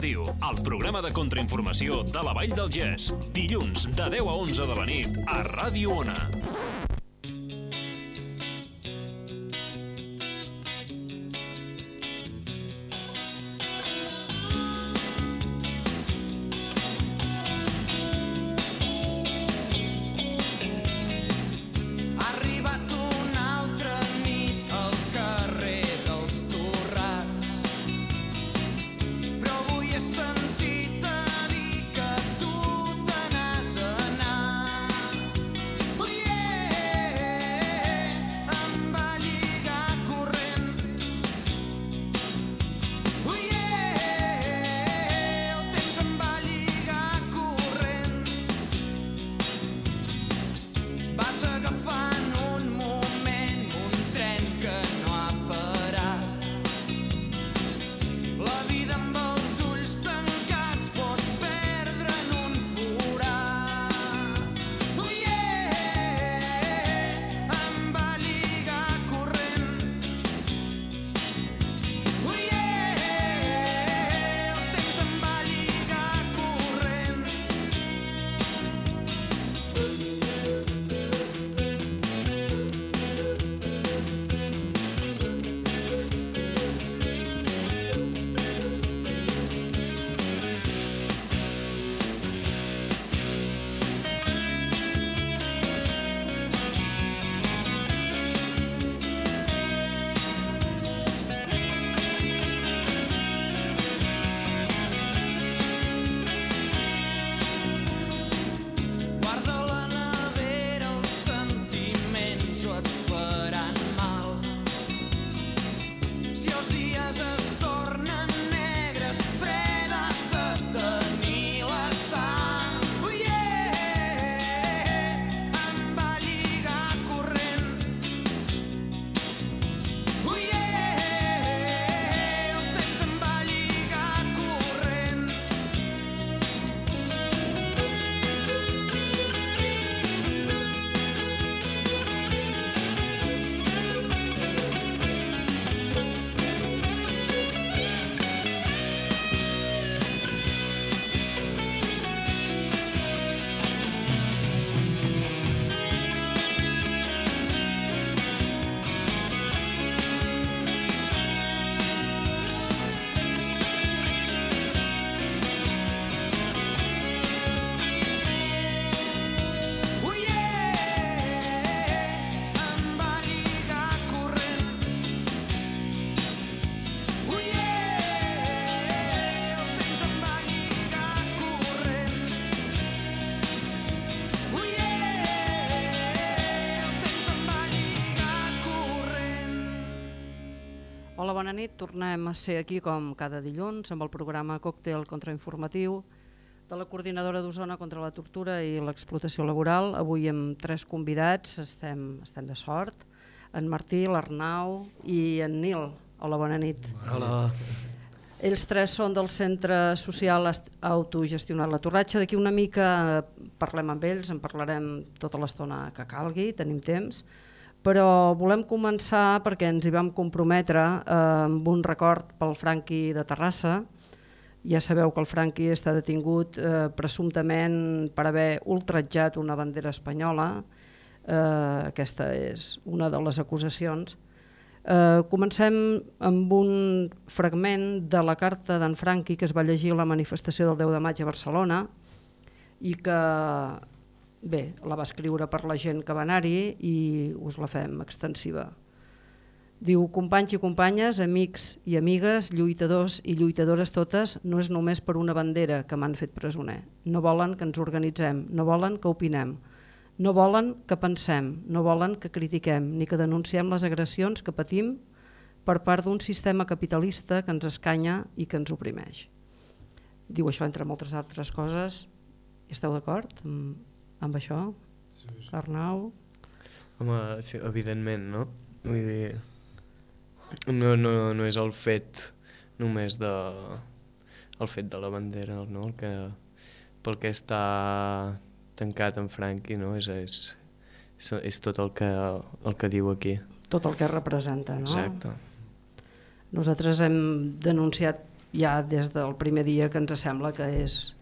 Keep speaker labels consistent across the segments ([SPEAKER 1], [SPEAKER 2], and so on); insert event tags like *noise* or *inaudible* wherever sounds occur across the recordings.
[SPEAKER 1] el programa de contrainformació de la Vall del Gès. Dilluns de 10 a 11 de la nit a Ràdio Ona.
[SPEAKER 2] Hola, bona nit. Tornem a ser aquí com cada dilluns amb el programa Còctel contrainformatiu de la Coordinadora d'Osona contra la tortura i l'explotació laboral. Avui amb tres convidats, estem, estem de sort, en Martí, l'Arnau i en Nil. Hola, bona nit.
[SPEAKER 3] Hola.
[SPEAKER 2] Ells tres són del Centre Social Est- Autogestionat La Torratxa. D'aquí una mica eh, parlem amb ells, en parlarem tota l'estona que calgui, tenim temps, però volem començar perquè ens hi vam comprometre eh, amb un record pel Franqui de Terrassa. Ja sabeu que el Franqui està detingut eh, presumptament per haver ultratjat una bandera espanyola. Eh, aquesta és una de les acusacions. Eh, comencem amb un fragment de la carta d'en Franqui que es va llegir a la manifestació del 10 de maig a Barcelona i que bé, la va escriure per la gent que va anar-hi i us la fem extensiva. Diu, companys i companyes, amics i amigues, lluitadors i lluitadores totes, no és només per una bandera que m'han fet presoner. No volen que ens organitzem, no volen que opinem, no volen que pensem, no volen que critiquem ni que denunciem les agressions que patim per part d'un sistema capitalista que ens escanya i que ens oprimeix. diu això entre moltes altres coses. Hi esteu d'acord amb, això? Sí, sí. Arnau?
[SPEAKER 3] Home, sí, evidentment, no? Vull dir, no, no, no és el fet només de el fet de la bandera, no? El que, pel que està tancat en Franqui, no? És, és, és, és tot el que, el que diu aquí.
[SPEAKER 2] Tot el que representa, no?
[SPEAKER 3] Exacte.
[SPEAKER 2] Nosaltres hem denunciat ja des del primer dia que ens sembla que és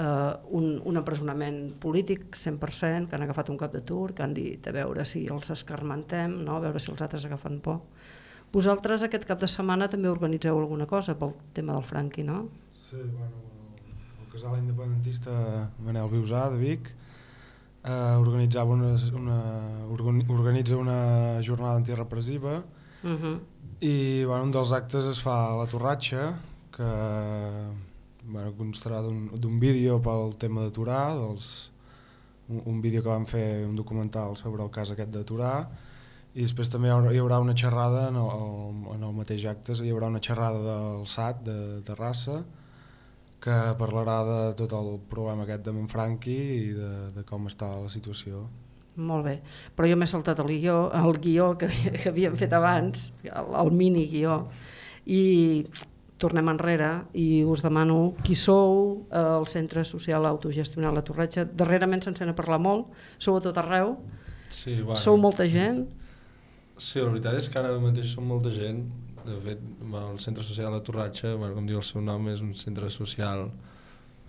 [SPEAKER 2] eh, un, un empresonament polític 100%, que han agafat un cap de tur, que han dit a veure si els escarmentem, no? a veure si els altres agafen por. Vosaltres aquest cap de setmana també organitzeu alguna cosa pel tema del Franqui, no?
[SPEAKER 4] Sí, bueno, el casal independentista Manel Viusà de Vic eh, organitzava una, una, organi- organitza una jornada antirepressiva
[SPEAKER 2] Uh -huh.
[SPEAKER 4] i bueno, un dels actes es fa a la Torratxa que bueno, constarà d'un vídeo pel tema de Torà dels, un, un vídeo que van fer un documental sobre el cas aquest de Torà i després també hi haurà, hi haurà una xerrada en el, en el mateix acte hi haurà una xerrada del SAT de Terrassa que parlarà de tot el problema aquest de Manfranqui i de, de com està la situació.
[SPEAKER 2] Molt bé, però jo m'he saltat el guió, el guió que, que havíem fet abans, el, el mini guió, i tornem enrere i us demano qui sou al Centre Social Autogestionat La Torretxa. Darrerament se'n sent a parlar molt, sou a tot arreu,
[SPEAKER 5] Sí, bueno,
[SPEAKER 2] sou molta gent,
[SPEAKER 5] Sí, la veritat és que ara mateix som molta gent. De fet, el centre social La Torratxa, bueno, com diu el seu nom, és un centre social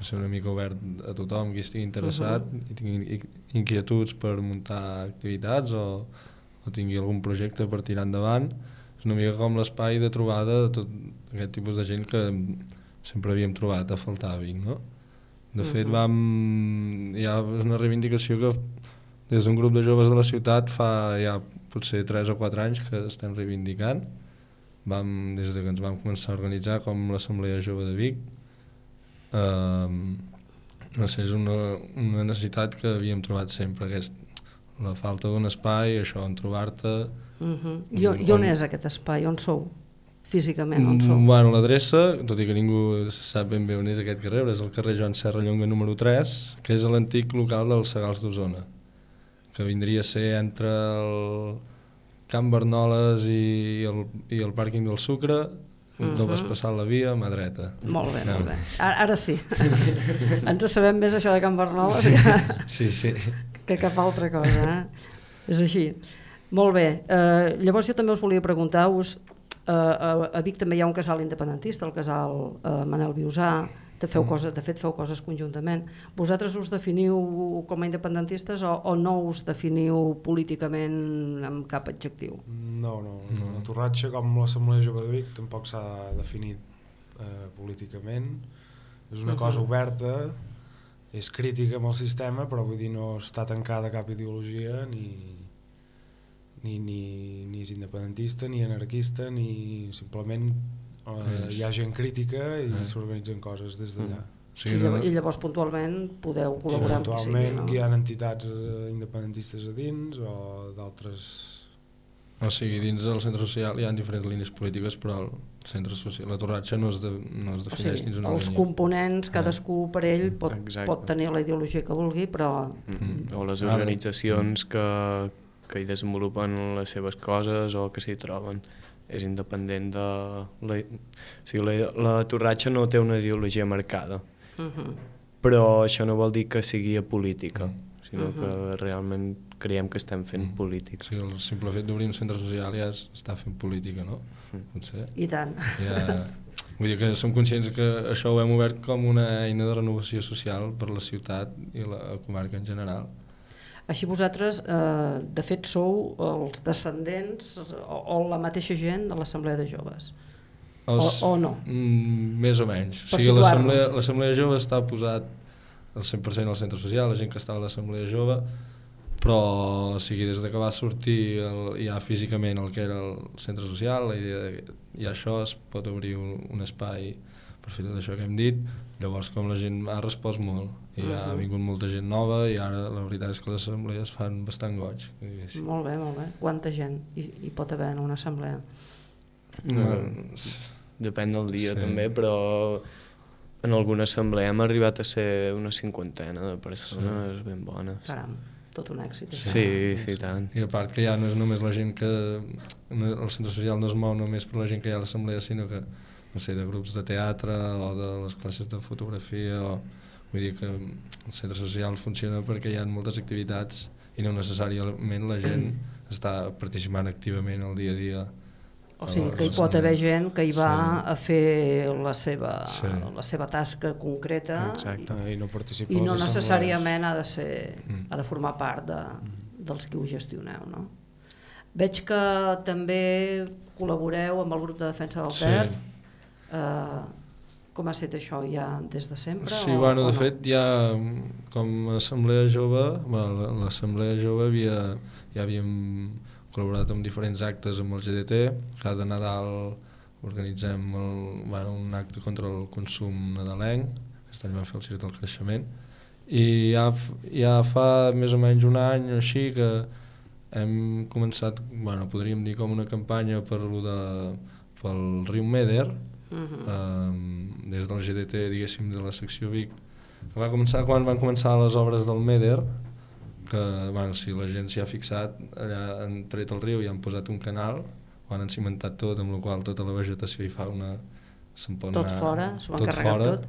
[SPEAKER 5] ser una mica obert a tothom qui estigui interessat uh -huh. i tingui inquietuds per muntar activitats o, o tingui algun projecte per tirar endavant. És una mica com l'espai de trobada de tot aquest tipus de gent que sempre havíem trobat a faltar a Vic, no? De fet, vam... Hi ha una reivindicació que des d'un grup de joves de la ciutat fa ja potser 3 o 4 anys que estem reivindicant. Vam, des de que ens vam començar a organitzar com l'Assemblea Jove de Vic, eh, no sé, és una, una necessitat que havíem trobat sempre, aquest, la falta d'un espai, això, on trobar-te...
[SPEAKER 2] uh -huh. I, on- I on és aquest espai? On sou? Físicament, on sou?
[SPEAKER 5] Mm, Bueno, l'adreça, tot i que ningú sap ben bé on és aquest carrer, és el carrer Joan Serra Llonga número 3, que és l'antic local dels Segals d'Osona, que vindria a ser entre el Camp Bernoles i el, i el pàrquing del Sucre, un cop has passat la via, a mà dreta.
[SPEAKER 2] Molt bé,
[SPEAKER 5] No.
[SPEAKER 2] molt bé. Ara, ara sí. *laughs* Ens sabem més això de Can Bernoles *laughs* sí.
[SPEAKER 5] Sí, sí.
[SPEAKER 2] Que cap altra cosa. Eh? És així. Molt bé. Eh, llavors jo també us volia preguntar-vos, eh, a, a Vic també hi ha un casal independentista, el casal eh, Manel Viusà, de, feu coses, de fet feu coses conjuntament. Vosaltres us definiu com a independentistes o, o no us definiu políticament amb cap adjectiu?
[SPEAKER 4] No, no, no. la Torratxa com l'Assemblea Jove de Vic tampoc s'ha definit eh, políticament. És una cosa oberta, és crítica amb el sistema, però vull dir no està tancada a cap ideologia ni, ni, ni, ni és independentista, ni anarquista, ni simplement eh, hi ha gent crítica i
[SPEAKER 5] Eh.
[SPEAKER 4] s'organitzen coses des d'allà.
[SPEAKER 5] Sí,
[SPEAKER 2] I,
[SPEAKER 5] no,
[SPEAKER 2] llavors, I llavors puntualment podeu col·laborar amb qui sigui, no?
[SPEAKER 4] hi ha entitats eh, independentistes a dins o d'altres...
[SPEAKER 5] o sigui, dins del centre social hi ha diferents línies polítiques, però el centre social, la Torratxa no es, de, no es
[SPEAKER 2] O
[SPEAKER 5] defineix
[SPEAKER 2] sigui,
[SPEAKER 5] dins una
[SPEAKER 2] els
[SPEAKER 5] línia.
[SPEAKER 2] components, cadascú per ell pot,
[SPEAKER 3] Exacte.
[SPEAKER 2] pot tenir la ideologia que vulgui, però
[SPEAKER 3] Mm. O les organitzacions que, que hi desenvolupen les seves coses o que s'hi troben. És independent de... La, o sigui, la, la Torratxa no té una ideologia marcada,
[SPEAKER 2] uh -huh.
[SPEAKER 3] però això no vol dir que sigui apolítica,
[SPEAKER 5] Mm.
[SPEAKER 3] sinó
[SPEAKER 2] Mhm.
[SPEAKER 3] que realment creiem que estem fent política.
[SPEAKER 5] O sigui, el simple fet d'obrir un centre social ja es, està fent política, no? Potser.
[SPEAKER 2] i tant.
[SPEAKER 5] Ja, vull dir que som conscients que això ho hem obert com una eina de renovació social per la ciutat i la comarca en general.
[SPEAKER 2] Així vosaltres, eh, de fet, sou els descendents o, o la mateixa gent de l'Assemblea de Joves.
[SPEAKER 5] Els,
[SPEAKER 2] O- o no?
[SPEAKER 5] Mm, més o menys.
[SPEAKER 2] Per
[SPEAKER 5] o sigui, l'Assemblea
[SPEAKER 2] situar-nos.
[SPEAKER 5] l'Assemblea Jove està posat al 100% al centre social, la gent que estava a l'Assemblea Jove, però o sigui, des de que va sortir el, ja físicament el que era el centre social, la idea de ja això es pot obrir un, un espai per fer tot això que hem dit, llavors com la gent ha respost molt i ja ha vingut molta gent nova i ara la veritat és que les assemblees fan bastant goig. diguéssim.
[SPEAKER 2] Molt bé, molt bé. Quanta gent hi, hi pot haver en una assemblea?
[SPEAKER 3] No, depèn del dia
[SPEAKER 5] Sí.
[SPEAKER 3] també, però en alguna assemblea hem arribat a ser una cinquantena de persones sí. ben bones.
[SPEAKER 2] Caram, tot un èxit. això.
[SPEAKER 3] Sí, sí, tant.
[SPEAKER 5] I a part que ja no és només la gent que... no- El centre social no es mou només per la gent que hi ha a l'assemblea, sinó que, no sé, de grups de teatre o de les classes de fotografia o... Vull dir que el centre social funciona perquè hi ha moltes activitats i no necessàriament la gent *clears throat* està participant activament al dia a dia.
[SPEAKER 2] O sigui, que hi pot haver gent que hi va
[SPEAKER 5] Sí.
[SPEAKER 2] a fer la seva,
[SPEAKER 5] Sí.
[SPEAKER 2] la seva tasca concreta
[SPEAKER 3] Exacte.
[SPEAKER 4] I no
[SPEAKER 2] i
[SPEAKER 4] a les
[SPEAKER 2] no necessàriament ha de, ser,
[SPEAKER 5] Mm.
[SPEAKER 2] ha de formar part de, dels que ho gestioneu. No? Veig que també col·laboreu amb el grup de defensa del
[SPEAKER 5] Sí.
[SPEAKER 2] Ter. Eh, com ha estat això ja des de sempre?
[SPEAKER 5] Sí,
[SPEAKER 2] o,
[SPEAKER 5] bueno,
[SPEAKER 2] o
[SPEAKER 5] de
[SPEAKER 2] no?
[SPEAKER 5] fet, ja com a assemblea jove, l'assemblea jove havia, ja havíem col·laborat amb diferents actes amb el GDT, cada Nadal organitzem el, bueno, un acte contra el consum nadalenc, aquest any vam fer el Circ del Creixement, i ja, ja fa més o menys un any o així que hem començat, bueno, podríem dir com una campanya per lo de, pel riu Meder,
[SPEAKER 2] Mhm.
[SPEAKER 5] um, des del GDT, diguéssim, de la secció Vic, que va començar quan van començar les obres del Meder, que, bueno, si la gent s'hi ha fixat, allà han tret el riu i han posat un canal, ho han encimentat tot, amb la qual tota la vegetació hi fa una... se'n pot
[SPEAKER 2] Tot
[SPEAKER 5] anar
[SPEAKER 2] fora, s'ho han carregat tot.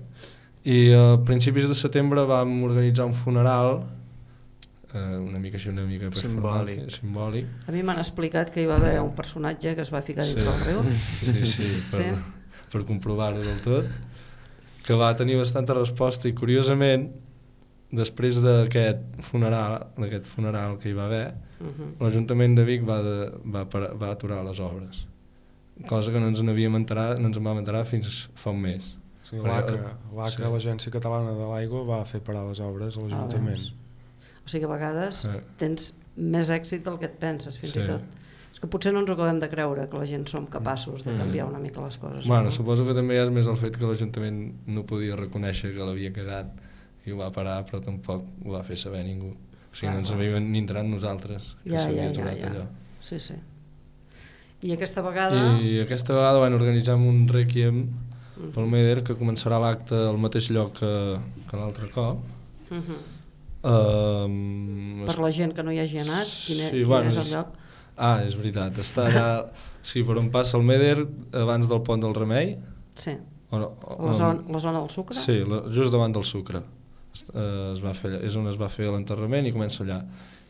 [SPEAKER 5] I a principis de setembre vam organitzar un funeral, eh, una mica així, una mica per
[SPEAKER 3] Simbòlic.
[SPEAKER 5] formar- simbòlic.
[SPEAKER 2] A mi m'han explicat que hi va haver un personatge que es va ficar dins
[SPEAKER 5] Sí.
[SPEAKER 2] del riu.
[SPEAKER 5] Sí, sí, per,
[SPEAKER 2] Sí.
[SPEAKER 5] per comprovar-ho del tot, que va tenir bastanta resposta i curiosament, després d'aquest funeral, d'aquest funeral que hi va haver,
[SPEAKER 2] Mhm.
[SPEAKER 5] l'Ajuntament de Vic va, de, va, parar, va aturar les obres. Cosa que no ens n'havíem enterat, no ens en vam enterar fins fa un mes.
[SPEAKER 4] Sí,
[SPEAKER 5] Perquè,
[SPEAKER 4] L'ACA, l'ACA,
[SPEAKER 5] sí.
[SPEAKER 4] l'Agència Catalana de l'Aigua, va fer parar les obres a l'Ajuntament.
[SPEAKER 2] veus. O sigui que a vegades
[SPEAKER 5] Sí.
[SPEAKER 2] tens més èxit del que et penses, fins
[SPEAKER 5] Sí.
[SPEAKER 2] i tot. És que potser no ens ho acabem de creure, que la gent som capaços de canviar una mica les coses.
[SPEAKER 5] Bueno,
[SPEAKER 2] no?
[SPEAKER 5] suposo que també és més el fet que l'Ajuntament no podia reconèixer que l'havia cagat i ho va parar, però tampoc ho va fer saber ningú. O sigui,
[SPEAKER 2] Clar,
[SPEAKER 5] no ens havíem ni entrat nosaltres, que
[SPEAKER 2] Ja,
[SPEAKER 5] s'havia
[SPEAKER 2] ja, ja,
[SPEAKER 5] aturat
[SPEAKER 2] ja.
[SPEAKER 5] allò.
[SPEAKER 2] Sí, sí. I aquesta vegada...
[SPEAKER 5] I aquesta vegada van organitzar un requiem
[SPEAKER 2] Mhm.
[SPEAKER 5] pel Meder que començarà l'acte al mateix lloc que, que l'altre cop.
[SPEAKER 2] Mhm.
[SPEAKER 5] Um,
[SPEAKER 2] Per la gent que no hi hagi anat, quin,
[SPEAKER 5] Sí,
[SPEAKER 2] sí, quin
[SPEAKER 5] bueno,
[SPEAKER 2] és el lloc?
[SPEAKER 5] Ah, és veritat, està allà, *laughs* sí, per on passa el Meder, abans del pont del Remei.
[SPEAKER 2] Sí,
[SPEAKER 5] O no, o,
[SPEAKER 2] la zona, la zona del sucre?
[SPEAKER 5] Sí, la, just davant del sucre. Eh, es va fer, allà, és on es va fer l'enterrament i comença allà.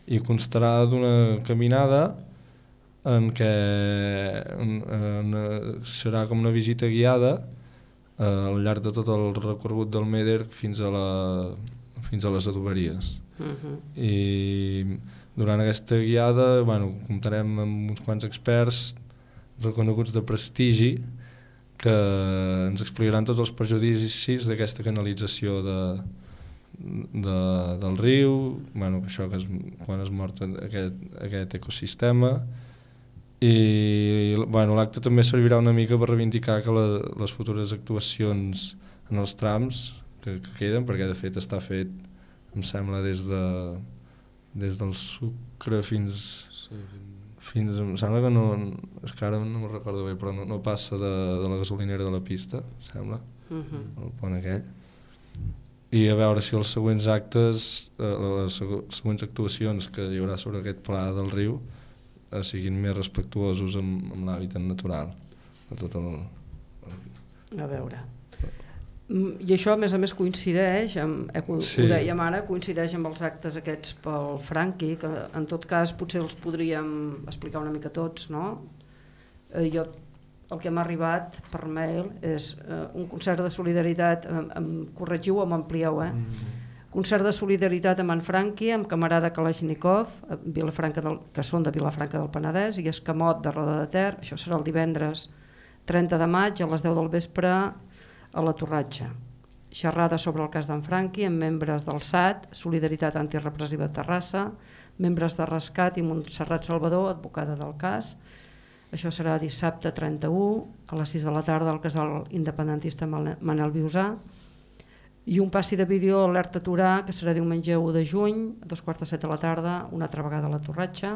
[SPEAKER 5] I constarà d'una caminada en què en, en, eh, serà com una visita guiada eh, al llarg de tot el recorregut del Meder fins a, la, fins a les adoberies.
[SPEAKER 2] Mhm.
[SPEAKER 5] I durant aquesta guiada bueno, comptarem amb uns quants experts reconeguts de prestigi que ens explicaran tots els perjudicis d'aquesta canalització de, de, del riu, bueno, això que es, quan es mort aquest, aquest ecosistema. I bueno, l'acte també servirà una mica per reivindicar que la, les futures actuacions en els trams que, que queden, perquè de fet està fet em sembla des de des del sucre fins
[SPEAKER 4] Sí,
[SPEAKER 5] fins, em sembla que no és que ara no me'n recordo bé però no, no passa de, de la gasolinera de la pista em sembla,
[SPEAKER 2] Mhm.
[SPEAKER 5] el pont aquell i a veure si els següents actes eh, les següents actuacions que hi haurà sobre aquest pla del riu eh, siguin més respectuosos amb, amb l'hàbitat natural de tot el,
[SPEAKER 2] A veure. Mm, I això, a més a més, coincideix, amb, eh, ho,
[SPEAKER 5] Sí.
[SPEAKER 2] ho dèiem ara, coincideix amb els actes aquests pel Franqui, que en tot cas potser els podríem explicar una mica tots, no? Eh, jo, el que m'ha arribat per mail és eh, un concert de solidaritat, em, em corregiu o m'amplieu, eh? Concert de solidaritat amb en Franqui, amb camarada Kalashnikov, a Vilafranca del, que són de Vilafranca del Penedès, i Escamot de Roda de Ter, això serà el divendres 30 de maig a les 10 del vespre a la Torratxa. Xerrada sobre el cas d'en Franqui amb membres del SAT, Solidaritat Antirepressiva de Terrassa, membres de Rescat i Montserrat Salvador, advocada del cas. Això serà dissabte 31 a les 6 de la tarda al casal independentista Mane- Manel Viusà i un passi de vídeo a l'Alerta Torà que serà diumenge 1 de juny a dos quarts de set de la tarda, una altra vegada a la Torratxa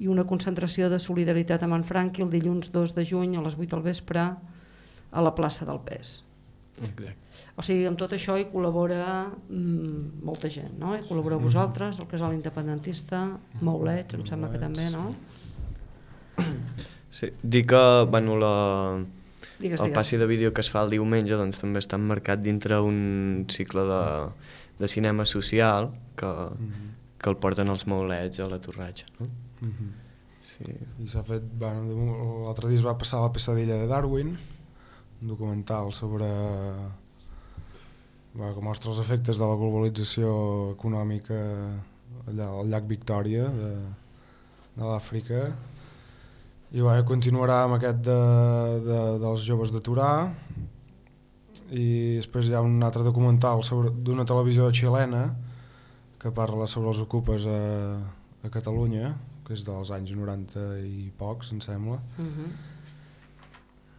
[SPEAKER 2] i una concentració de solidaritat amb en Franqui el dilluns 2 de juny a les 8 del vespre a la plaça del Pes.
[SPEAKER 3] Exacte.
[SPEAKER 2] O sigui, amb tot això hi col·labora mm, molta gent, no? Hi col·laboreu
[SPEAKER 4] Mhm.
[SPEAKER 2] vosaltres, el casal independentista, Maulets, em sembla que també, no?
[SPEAKER 3] Sí, *clears throat* dir que bueno, la,
[SPEAKER 2] Digues,
[SPEAKER 3] el
[SPEAKER 2] digues.
[SPEAKER 3] passi de vídeo que es fa el diumenge doncs, també està emmarcat dintre un cicle de, de cinema social que,
[SPEAKER 4] Mhm.
[SPEAKER 3] que el porten els maulets a la Torratxa. No?
[SPEAKER 4] Mhm.
[SPEAKER 3] Sí.
[SPEAKER 4] I s'ha fet, bueno, l'altre dia es va passar la pesadilla de Darwin, un documental sobre bueno, que mostra els efectes de la globalització econòmica allà al llac Victòria de, de l'Àfrica i bueno, continuarà amb aquest de, de, dels joves de Torà i després hi ha un altre documental sobre- d'una televisió xilena que parla sobre els ocupes a, a Catalunya que és dels anys 90 i pocs, em sembla.
[SPEAKER 2] Mhm.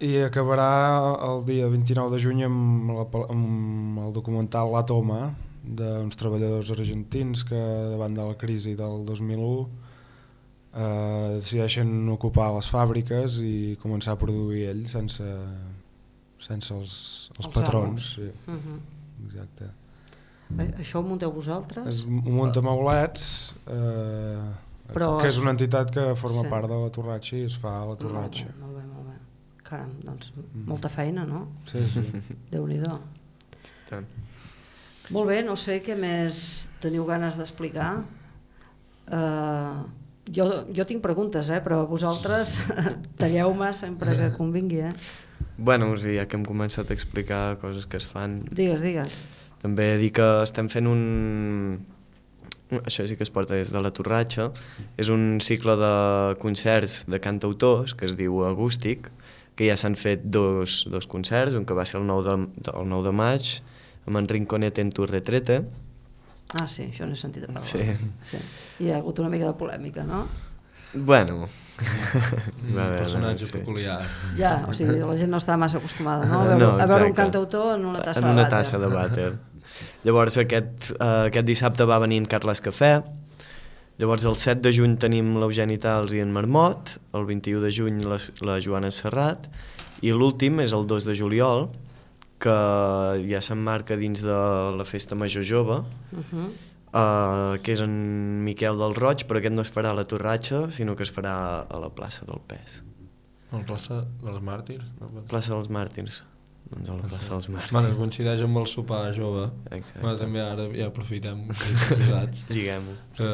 [SPEAKER 4] I acabarà el dia 29 de juny amb, la, amb el documental La Toma, d'uns treballadors argentins que davant de la crisi del 2001 eh, decideixen ocupar les fàbriques i començar a produir ells sense, sense els, els,
[SPEAKER 2] Els
[SPEAKER 4] patrons. Sí,
[SPEAKER 2] Mhm.
[SPEAKER 4] exacte.
[SPEAKER 2] Eh, Això ho munteu vosaltres?
[SPEAKER 4] Es munta Maulets, eh,
[SPEAKER 2] Però
[SPEAKER 4] que és una entitat que forma
[SPEAKER 2] Sí.
[SPEAKER 4] part de la Torratxa i es fa a la Torratxa.
[SPEAKER 2] Molt bé, molt bé, molt bé. Caram, doncs
[SPEAKER 4] Mhm.
[SPEAKER 2] molta feina, no?
[SPEAKER 4] Sí, sí. *laughs*
[SPEAKER 2] Déu-n'hi-do. Molt bé, no sé què més teniu ganes d'explicar. Uh, jo, jo tinc preguntes, eh, però vosaltres *laughs* talleu-me sempre que convingui. Eh?
[SPEAKER 3] Bueno, o sigui, ja que hem començat a explicar coses que es fan,
[SPEAKER 2] Digues, digues.
[SPEAKER 3] també dir que estem fent un... Això sí que es porta des de la Torratxa. És un cicle de concerts de cantautors que es diu Agústic, que ja s'han fet dos, dos concerts, un que va ser el 9 de, el 9 de maig, amb en Rinconet en tu retrete,
[SPEAKER 2] Ah, sí, això n'he sentit a parlar.
[SPEAKER 3] Sí.
[SPEAKER 2] sí. Hi ha hagut una mica de polèmica, no?
[SPEAKER 3] Bueno,
[SPEAKER 5] Un
[SPEAKER 3] Va bé,
[SPEAKER 5] personatge
[SPEAKER 3] sí.
[SPEAKER 5] peculiar.
[SPEAKER 2] Ja, o sigui, la gent no està massa acostumada, no? A veure,
[SPEAKER 3] No,
[SPEAKER 2] a veure un cantautor en una tassa
[SPEAKER 3] en
[SPEAKER 2] de
[SPEAKER 3] una
[SPEAKER 2] vàter.
[SPEAKER 3] tassa de vàter. Llavors aquest, uh, aquest dissabte va venir en Carles Cafè, llavors el 7 de juny tenim l'Eugeni Tals i en Marmot, el 21 de juny la, la Joana Serrat, i l'últim és el 2 de juliol, que ja s'emmarca dins de la Festa Major Jove,
[SPEAKER 2] Uh -huh.
[SPEAKER 3] uh, que és en Miquel del Roig, però aquest no es farà a la Torratxa, sinó que es farà a la plaça del Pes.
[SPEAKER 5] El plaça dels màrtirs? No?
[SPEAKER 3] Plaça dels Màrtirs. Doncs a la plaça dels Màrtirs.
[SPEAKER 5] Bueno, coincideix amb el sopar jove.
[SPEAKER 3] Exacte.
[SPEAKER 5] Bueno, també ara ja aprofitem. *laughs*
[SPEAKER 3] Lliguem-ho.
[SPEAKER 5] que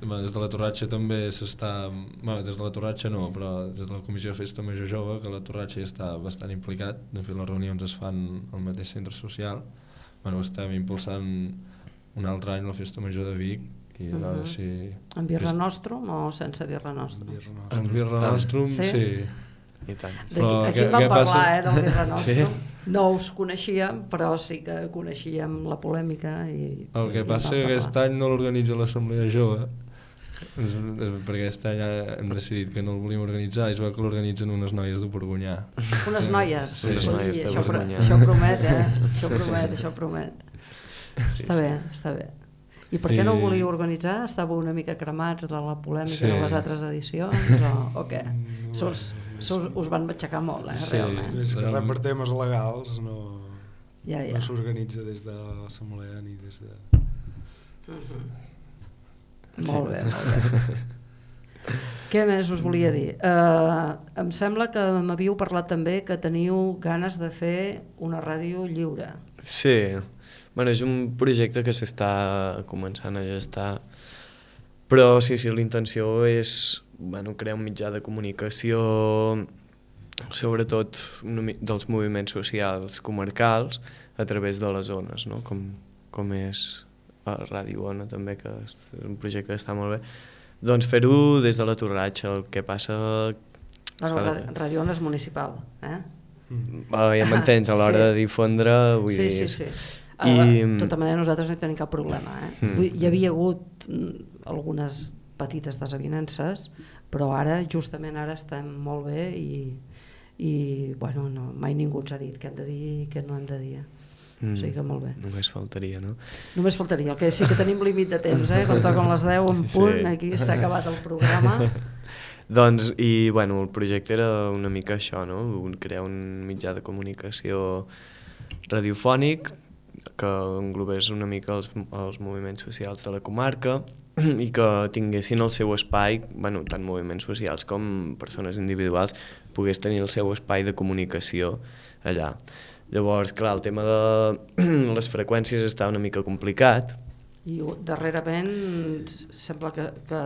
[SPEAKER 5] bueno, des de la Torratxa també s'està... Bueno, des de la Torratxa no, però des de la Comissió de Festa Major Jove, que la Torratxa ja està bastant implicat. De fet, les reunions es fan al mateix centre social. Bueno, estem impulsant un altre any la Festa Major de Vic i a veure
[SPEAKER 2] Mhm.
[SPEAKER 5] si...
[SPEAKER 2] En Birra Nostrum o sense Birra Nostrum?
[SPEAKER 4] Birra no.
[SPEAKER 5] En Birra Nostrum,
[SPEAKER 2] Sí?
[SPEAKER 5] sí.
[SPEAKER 3] I tant.
[SPEAKER 2] D'aquí
[SPEAKER 5] Però
[SPEAKER 2] aquí
[SPEAKER 5] què-
[SPEAKER 2] en vam
[SPEAKER 5] què
[SPEAKER 2] parlar,
[SPEAKER 5] passa?
[SPEAKER 2] eh, del Birra *laughs* Nostrum.
[SPEAKER 3] Sí?
[SPEAKER 2] No us coneixíem, però sí que coneixíem la polèmica. I,
[SPEAKER 5] El que
[SPEAKER 2] i
[SPEAKER 5] passa que aquest any no l'organitza l'Assemblea Jove, és, és, perquè aquest any ja hem decidit que no el volíem organitzar i es veu que l'organitzen unes noies de Borgonyà.
[SPEAKER 2] Unes noies.
[SPEAKER 5] Sí.
[SPEAKER 3] Unes noies de
[SPEAKER 2] això, pro-
[SPEAKER 3] Borgonyà.
[SPEAKER 2] això promet, eh? Això promet, això promet. Està bé, està bé. I per què no ho
[SPEAKER 5] I-
[SPEAKER 2] volíeu organitzar? Estàveu una mica cremats de la polèmica
[SPEAKER 5] Sí.
[SPEAKER 2] de les altres edicions o, o què? Se us, se us, us van matxacar molt, eh,
[SPEAKER 5] Sí.
[SPEAKER 2] realment.
[SPEAKER 4] És que per temes legals no,
[SPEAKER 2] Ja, ja.
[SPEAKER 4] no s'organitza des de l'assemblea ni des de...
[SPEAKER 2] Molt bé, molt bé. *laughs* Què més us volia dir? Uh, em sembla que m'havíeu parlat també que teniu ganes de fer una ràdio lliure.
[SPEAKER 3] Sí, bueno, és un projecte que s'està començant a gestar, però sí, sí, la intenció és bueno, crear un mitjà de comunicació sobretot dels moviments socials comarcals a través de les zones, no? com, com és a Ràdio Ona també, que és un projecte que està molt bé. Doncs fer-ho des de la Torratxa, el que passa... De-
[SPEAKER 2] Ra- Radio Ona és municipal, eh?
[SPEAKER 3] Ah, ja m'entens, a *laughs* l'hora
[SPEAKER 2] Sí.
[SPEAKER 3] de difondre... Vull
[SPEAKER 2] sí,
[SPEAKER 3] dir,
[SPEAKER 2] sí, sí.
[SPEAKER 3] I-
[SPEAKER 2] I... De tota manera, nosaltres no hi tenim cap problema. Eh?
[SPEAKER 3] Mm.
[SPEAKER 2] Mm. Hi havia hagut mm, algunes petites desavinences, però ara, justament ara, estem molt bé i, i bueno, no, mai ningú ens ha dit què hem de dir i què no hem de dir. Mm. O sigui que molt bé.
[SPEAKER 3] Només faltaria, no?
[SPEAKER 2] Només faltaria, el que sí que tenim límit de temps, eh? quan *laughs* toquen les 10 en punt,
[SPEAKER 3] Sí.
[SPEAKER 2] aquí s'ha acabat el programa. *laughs*
[SPEAKER 3] Doncs, i bueno, el projecte era una mica això, no? Un, crear un mitjà de comunicació radiofònic que englobés una mica els, els moviments socials de la comarca *clears throat* i que tinguessin el seu espai, bueno, tant moviments socials com persones individuals, pogués tenir el seu espai de comunicació allà. Llavors, clar, el tema de *clears throat* les freqüències està una mica complicat,
[SPEAKER 2] I darrerament sembla que, que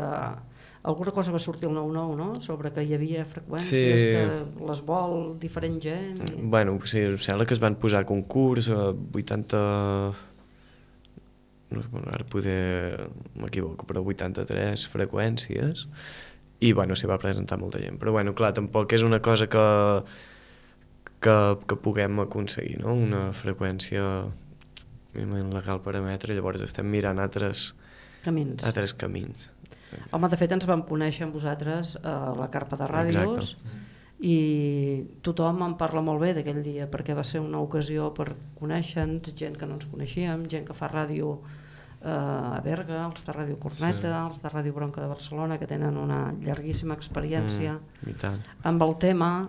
[SPEAKER 2] alguna cosa va sortir el 9-9, no? Sobre que hi havia freqüències,
[SPEAKER 3] Sí.
[SPEAKER 2] que les vol diferent gent. I...
[SPEAKER 3] Bueno, sí, em sembla que es van posar a concurs a 80... No, ara poder... m'equivoco, però 83 freqüències i bueno, s'hi va presentar molta gent. Però bueno, clar, tampoc és una cosa que, que, que puguem aconseguir, no? Una freqüència legal per emetre, llavors estem mirant altres,
[SPEAKER 2] Camins.
[SPEAKER 3] altres camins.
[SPEAKER 2] Home, de fet ens vam conèixer amb vosaltres a la carpa de ràdios i tothom en parla molt bé d'aquell dia perquè va ser una ocasió per conèixer-nos, gent que no ens coneixíem, gent que fa ràdio eh, a Berga, els de Ràdio Corneta,
[SPEAKER 5] Sí.
[SPEAKER 2] els de Ràdio Bronca de Barcelona, que tenen una llarguíssima experiència
[SPEAKER 3] Mm,
[SPEAKER 2] amb el tema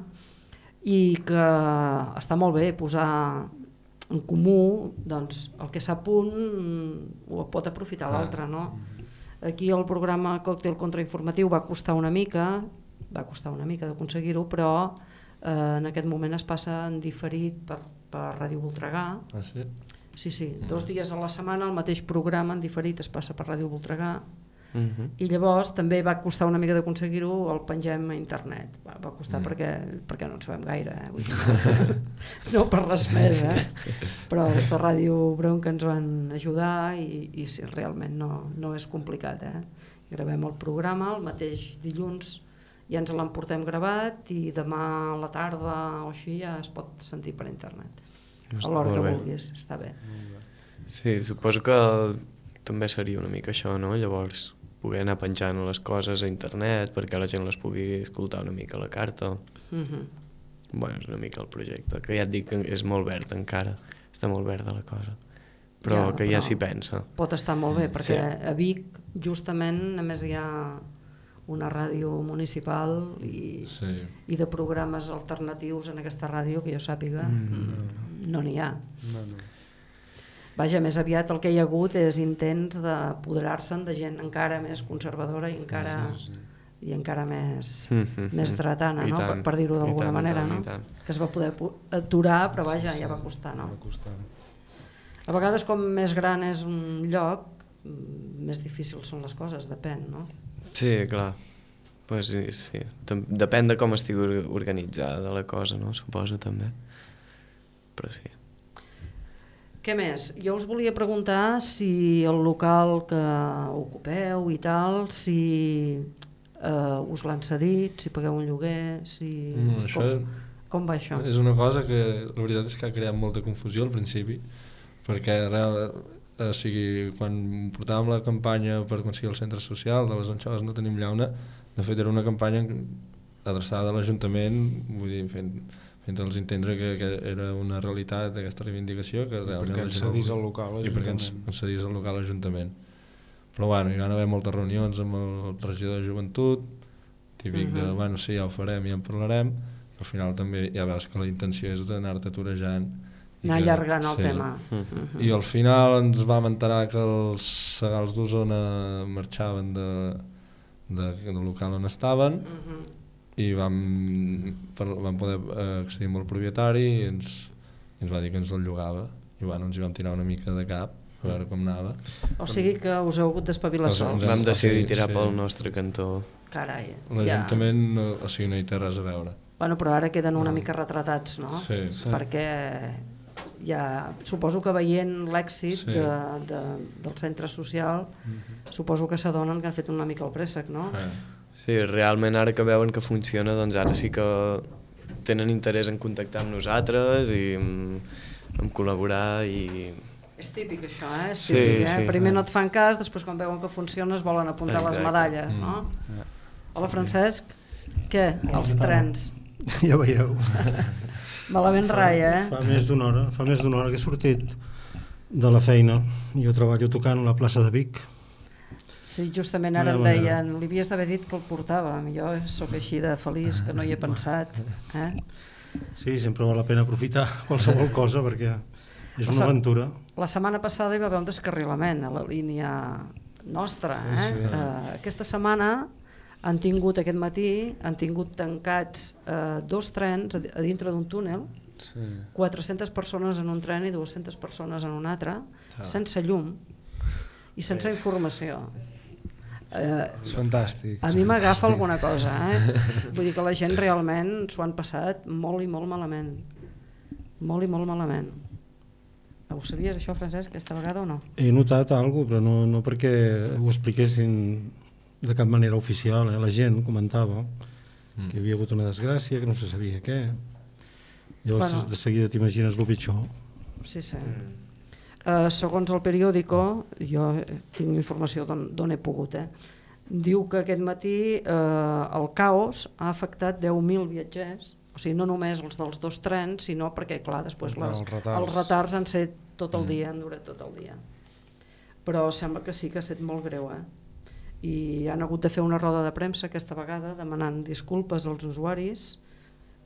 [SPEAKER 2] i que està molt bé posar en comú doncs, el que sap un ho pot aprofitar l'altre no? aquí el programa Còctel Contrainformatiu va costar una mica va costar una mica d'aconseguir-ho però eh, en aquest moment es passa en diferit per, per Ràdio Voltregà
[SPEAKER 5] Ah, sí?
[SPEAKER 2] sí, sí, dos dies a la setmana el mateix programa en diferit es passa per Ràdio Voltregà
[SPEAKER 3] Mm -hmm.
[SPEAKER 2] i llavors també va costar una mica d'aconseguir-ho el pengem a internet va, va costar mm. perquè, perquè no en sabem gaire eh? Vull dir, no, *laughs* no per res més eh? però els de Ràdio Bronca ens van ajudar i, i sí, realment no, no és complicat eh? gravem el programa el mateix dilluns ja ens l'emportem gravat i demà a la tarda o així ja es pot sentir per internet a l'hora que vulguis, està bé
[SPEAKER 3] Sí, suposo que també seria una mica això, no? Llavors, poder anar penjant les coses a internet perquè la gent les pugui escoltar una mica a la carta.
[SPEAKER 2] uh -huh.
[SPEAKER 3] Bueno, és una mica el projecte, que ja et dic que és molt verd encara, està molt verda la cosa. Però
[SPEAKER 2] Ja,
[SPEAKER 3] que ja s'hi pensa.
[SPEAKER 2] pot estar molt bé, perquè
[SPEAKER 3] Sí.
[SPEAKER 2] a Vic justament només hi ha una ràdio municipal i,
[SPEAKER 5] Sí.
[SPEAKER 2] i de programes alternatius en aquesta ràdio que jo sàpiga mm, no n'hi ha.
[SPEAKER 4] No, no.
[SPEAKER 2] Vaja, més aviat el que hi ha hagut és intents d'apoderar-se'n de gent encara més conservadora i encara,
[SPEAKER 4] Sí, sí.
[SPEAKER 2] i encara més,
[SPEAKER 3] Mhm.
[SPEAKER 2] més dretana,
[SPEAKER 3] I
[SPEAKER 2] no? per,
[SPEAKER 3] tant,
[SPEAKER 2] per dir-ho d'alguna manera,
[SPEAKER 3] tant,
[SPEAKER 2] no? que es va poder aturar, però vaja, ja va costar, no?
[SPEAKER 4] Va costar.
[SPEAKER 2] A vegades com més gran és un lloc, mm, més difícils són les coses, depèn, no?
[SPEAKER 3] Sí, clar. Pues sí, sí. Depèn de com estigui or- organitzada la cosa, no? Suposo, també. Però sí.
[SPEAKER 2] Què més? Jo us volia preguntar si el local que ocupeu i tal, si eh, us l'han cedit, si pagueu un lloguer, si...
[SPEAKER 5] Mm, això
[SPEAKER 2] com, com va això?
[SPEAKER 5] És una cosa que la veritat és que ha creat molta confusió al principi, perquè real, o sigui, quan portàvem la campanya per aconseguir el centre social de les anxoves no tenim llauna, de fet era una campanya adreçada a l'Ajuntament, vull dir, fent, fent-los entendre que, que era una realitat aquesta reivindicació, que realment...
[SPEAKER 4] perquè
[SPEAKER 5] la
[SPEAKER 4] ens cedís el local
[SPEAKER 5] I perquè ens, ens cedís el local l'Ajuntament. Però bueno, hi van haver moltes reunions amb el regidor de joventut, típic de,
[SPEAKER 2] Mhm.
[SPEAKER 5] bueno, sí, ja ho farem, ja en parlarem, i al final també ja veus que la intenció és d'anar-te torejant.
[SPEAKER 2] Anar
[SPEAKER 5] que-
[SPEAKER 2] allargant el
[SPEAKER 5] sí.
[SPEAKER 2] tema.
[SPEAKER 3] Mhm.
[SPEAKER 2] Mhm.
[SPEAKER 5] I al final ens vam enterar que els segals d'Osona marxaven de, de, del local on estaven
[SPEAKER 2] Mhm.
[SPEAKER 5] i vam, per, vam poder eh, accedir amb el propietari i ens, i ens va dir que ens el llogava i bueno, ens hi vam tirar una mica de cap a veure com anava
[SPEAKER 2] O sigui que us heu hagut d'espavilar
[SPEAKER 5] Ens-
[SPEAKER 2] sols.
[SPEAKER 5] ens
[SPEAKER 3] Vam decidir tirar
[SPEAKER 5] sí.
[SPEAKER 3] pel nostre cantó.
[SPEAKER 2] Carai.
[SPEAKER 5] l'Ajuntament no, o sigui, no hi té res a veure
[SPEAKER 2] Bueno, però ara queden una mica retratats, no?
[SPEAKER 5] Sí, sí.
[SPEAKER 2] Perquè ja, suposo que veient l'èxit
[SPEAKER 5] Sí.
[SPEAKER 2] de, de, del centre social, suposo que s'adonen que han fet una mica el préssec, no?
[SPEAKER 5] eh,
[SPEAKER 3] Sí, realment ara que veuen que funciona, doncs ara sí que tenen interès en contactar amb nosaltres i en, en col·laborar i...
[SPEAKER 2] És típic això, eh? És
[SPEAKER 3] Sí,
[SPEAKER 2] típic, eh?
[SPEAKER 3] sí.
[SPEAKER 2] Primer no et fan cas, després quan veuen que funciona es volen apuntar les
[SPEAKER 3] Exacte.
[SPEAKER 2] medalles, no? Hola, Francesc. Què? Els
[SPEAKER 6] què tal?
[SPEAKER 2] trens. *laughs*
[SPEAKER 6] Ja veieu. *laughs*
[SPEAKER 2] Malament rai, eh?
[SPEAKER 6] Fa més d'una hora, fa més d'una hora que he sortit de la feina. Jo treballo tocant a la plaça de Vic.
[SPEAKER 2] Sí, justament ara em deien, li havies d'haver dit que el portàvem. Jo sóc així de feliç que no hi he pensat. Eh?
[SPEAKER 6] Sí, sempre val la pena aprofitar *laughs* qualsevol cosa perquè és una aventura.
[SPEAKER 2] La setmana passada hi va haver un descarrilament a la línia nostra. Eh?
[SPEAKER 4] sí.
[SPEAKER 2] Eh, aquesta setmana han tingut, aquest matí, han tingut tancats eh, dos trens a di- a dintre d'un túnel,
[SPEAKER 4] Sí.
[SPEAKER 2] 400 persones en un tren i 200 persones en un altre, sense llum i sense informació. Eh,
[SPEAKER 4] És fantàstic.
[SPEAKER 2] a mi m'agafa alguna cosa, eh? *laughs* Vull dir que la gent realment s'ho han passat molt i molt malament. Molt i molt malament. Ho sabies això, Francesc, aquesta vegada o no?
[SPEAKER 6] He notat alguna però no, no perquè ho expliquessin de cap manera oficial. Eh? La gent comentava que hi havia hagut una desgràcia, que no se sabia què. Llavors,
[SPEAKER 2] Bueno.
[SPEAKER 6] de seguida t'imagines el pitjor.
[SPEAKER 2] Sí, sí. Uh, segons el periòdico, jo eh, tinc informació d'on he pogut, eh? diu que aquest matí eh, el caos ha afectat 10.000 viatgers, o sigui, no només els dels dos trens, sinó perquè, clar, després les,
[SPEAKER 4] els retards.
[SPEAKER 2] els retards han set tot el dia, han durat tot el dia. Però sembla que sí que ha estat molt greu, eh? I han hagut de fer una roda de premsa aquesta vegada demanant disculpes als usuaris,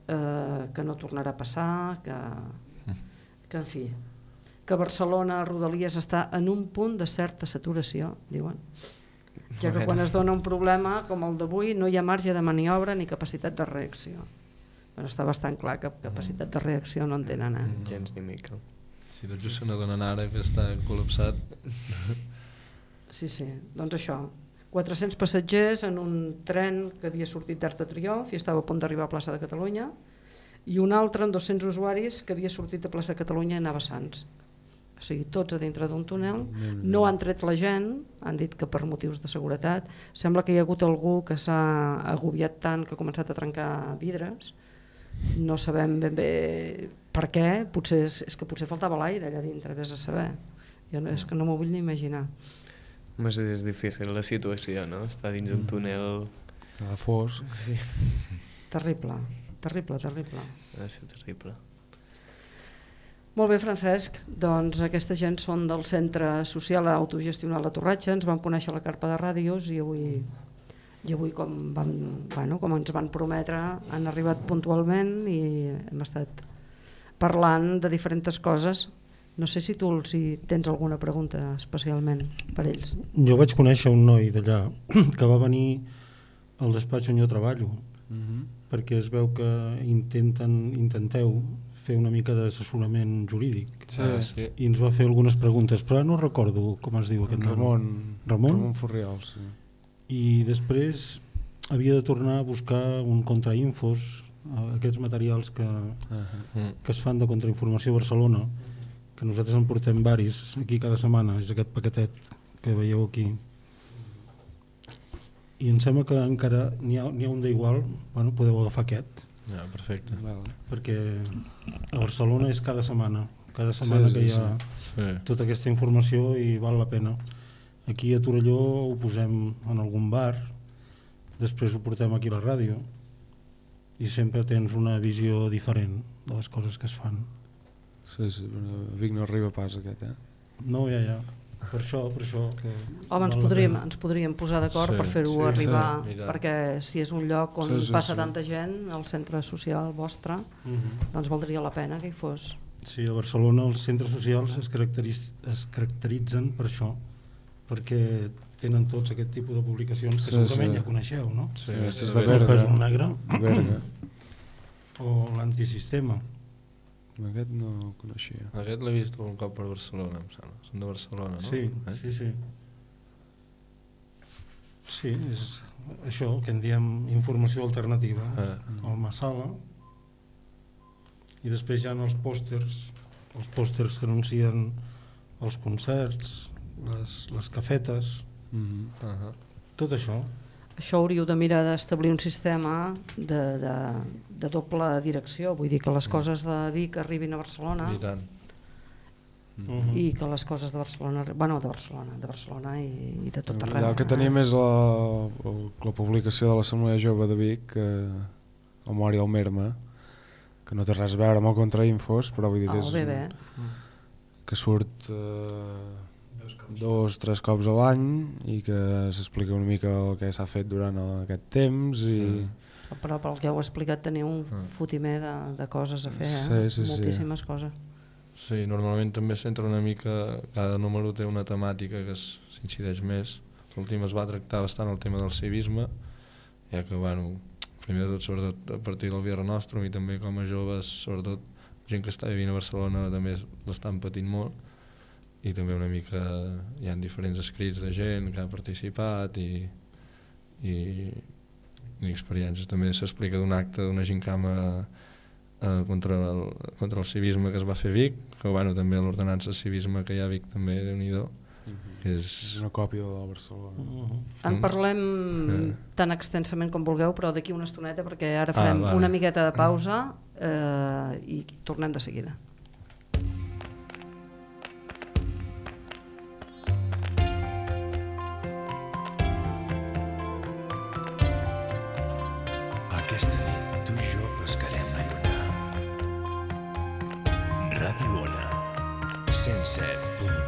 [SPEAKER 2] eh, que no tornarà a passar, que, que en fi, que Barcelona, Rodalies està en un punt de certa saturació, diuen, ja que quan es dona un problema com el d'avui no hi ha marge de maniobra ni capacitat de reacció. Bueno, està bastant clar que capacitat de reacció no en tenen. Eh?
[SPEAKER 3] Gens ni mica.
[SPEAKER 5] Si tot just se n'adonen ara que està col·lapsat,
[SPEAKER 2] Sí, sí, doncs això. 400 passatgers en un tren que havia sortit d'Arc de Triomf i estava a punt d'arribar a plaça de Catalunya i un altre amb 200 usuaris que havia sortit de plaça de Catalunya i anava a Sants. O sigui, tots a dintre d'un túnel. No han tret la gent, han dit que per motius de seguretat. Sembla que hi ha hagut algú que s'ha agobiat tant que ha començat a trencar vidres. No sabem ben bé per què, potser és, és que potser faltava l'aire allà dintre, vés a saber. Jo no, és que no m'ho vull ni imaginar.
[SPEAKER 3] Home, és, és difícil la situació, no? Estar dins un túnel...
[SPEAKER 4] A fos.
[SPEAKER 3] Sí,
[SPEAKER 2] Terrible, terrible, terrible.
[SPEAKER 3] ha de ser terrible.
[SPEAKER 2] Molt bé, Francesc. Doncs aquesta gent són del Centre Social Autogestionat La Torratxa, ens vam conèixer a la carpa de ràdios i avui, i avui com, van, bueno, com ens van prometre, han arribat puntualment i hem estat parlant de diferents coses. No sé si tu els hi tens alguna pregunta especialment per ells.
[SPEAKER 6] Jo vaig conèixer un noi d'allà *clears throat* que va venir al despatx on jo treballo perquè es veu que intenten, intenteu fer una mica d'assessorament jurídic
[SPEAKER 4] Sí.
[SPEAKER 5] ah, sí.
[SPEAKER 6] i ens va fer algunes preguntes, però no recordo com es diu aquest nom.
[SPEAKER 4] Ramon.
[SPEAKER 6] Ramon?
[SPEAKER 4] Ramon Forriol, sí.
[SPEAKER 6] I després havia de tornar a buscar un contrainfos, eh, aquests materials que,
[SPEAKER 4] Uh
[SPEAKER 5] Mm.
[SPEAKER 6] que es fan de contrainformació a Barcelona, que nosaltres en portem varis aquí cada setmana, és aquest paquetet que veieu aquí. I em sembla que encara n'hi ha, n'hi ha un d'igual, bueno, podeu agafar aquest,
[SPEAKER 5] Ja, perfecte.
[SPEAKER 4] Vale.
[SPEAKER 6] perquè a Barcelona és cada setmana, cada setmana
[SPEAKER 4] Sí,
[SPEAKER 6] que
[SPEAKER 4] sí,
[SPEAKER 6] hi ha
[SPEAKER 5] Sí.
[SPEAKER 6] tota aquesta informació i val la pena. Aquí a Torelló ho posem en algun bar, després ho portem aquí a la ràdio i sempre tens una visió diferent de les coses que es fan.
[SPEAKER 4] Sí, sí, Vic no arriba pas aquest, eh?
[SPEAKER 6] No, ja, ja. Per això, per això que...
[SPEAKER 2] Home, ens podríem, ens podríem posar d'acord
[SPEAKER 5] Sí,
[SPEAKER 2] per fer-ho
[SPEAKER 4] sí, sí.
[SPEAKER 2] arribar,
[SPEAKER 5] tant.
[SPEAKER 2] perquè si és un lloc on
[SPEAKER 4] Sí, sí,
[SPEAKER 2] passa
[SPEAKER 4] sí.
[SPEAKER 2] tanta gent, el centre social vostre,
[SPEAKER 6] Mhm.
[SPEAKER 2] doncs valdria la pena que hi fos.
[SPEAKER 6] Sí, a Barcelona els centres socials es, caracteriz es caracteritzen per això, perquè tenen tots aquest tipus de publicacions que
[SPEAKER 4] Sí,
[SPEAKER 6] segurament
[SPEAKER 4] sí.
[SPEAKER 6] ja coneixeu, no?
[SPEAKER 5] Sí,
[SPEAKER 4] Aquest
[SPEAKER 5] sí,
[SPEAKER 4] és
[SPEAKER 5] sí.
[SPEAKER 4] de
[SPEAKER 6] El
[SPEAKER 4] Berga.
[SPEAKER 6] Pèsol Negre
[SPEAKER 4] Berga. *clears throat*
[SPEAKER 6] o l'antisistema.
[SPEAKER 4] Aquest no el coneixia.
[SPEAKER 5] Aquest l'he vist un cop per Barcelona, em sembla. Són de Barcelona, no?
[SPEAKER 6] Sí,
[SPEAKER 5] Eh?
[SPEAKER 6] sí, sí. Sí, és això que en diem informació alternativa,
[SPEAKER 5] Ah.
[SPEAKER 6] el Massala, i després hi ha els pòsters, els pòsters que anuncien els concerts, les, les cafetes,
[SPEAKER 4] Mm
[SPEAKER 5] Uh
[SPEAKER 6] tot això.
[SPEAKER 2] Això hauríeu de mirar d'establir un sistema de, de, de doble direcció, vull dir que les coses de Vic arribin a Barcelona
[SPEAKER 5] I tant.
[SPEAKER 6] Mhm.
[SPEAKER 2] i que les coses de Barcelona, bueno, de Barcelona, de Barcelona i, i de tot arreu.
[SPEAKER 4] El que tenim és la, la publicació de l'Assemblea Jove de Vic, que, el Mori al Merma, que no té res a veure amb el Contrainfos, però vull dir que,
[SPEAKER 2] Ah,
[SPEAKER 4] és,
[SPEAKER 2] bé, bé.
[SPEAKER 4] que surt eh, dos, tres cops a l'any i que s'explica una mica el que s'ha fet durant aquest temps i,
[SPEAKER 2] però pel que heu explicat teniu un
[SPEAKER 5] Ah.
[SPEAKER 2] fotimer de, de coses a fer, eh?
[SPEAKER 4] Sí, sí, sí.
[SPEAKER 2] moltíssimes coses.
[SPEAKER 5] Sí, normalment també centra una mica, cada número té una temàtica que s'incideix més. L'últim es va tractar bastant el tema del civisme, ja que, bueno, primer de tot, sobretot a partir del Vierre Nostrum i també com a joves, sobretot gent que està vivint a Barcelona també l'estan patint molt i també una mica hi ha diferents escrits de gent que ha participat i, i, i experiències. També s'explica d'un acte d'una gincama eh, contra, el, contra el civisme que es va fer a Vic, que bueno, també l'ordenança de civisme que hi ha a Vic també, déu nhi que és...
[SPEAKER 4] És una còpia de Barcelona.
[SPEAKER 2] En
[SPEAKER 5] Mm.
[SPEAKER 2] parlem
[SPEAKER 5] Eh.
[SPEAKER 2] tan extensament com vulgueu, però d'aquí una estoneta, perquè ara
[SPEAKER 5] Ah,
[SPEAKER 2] farem
[SPEAKER 5] vale.
[SPEAKER 2] una miqueta de pausa eh, i tornem de seguida.
[SPEAKER 1] said.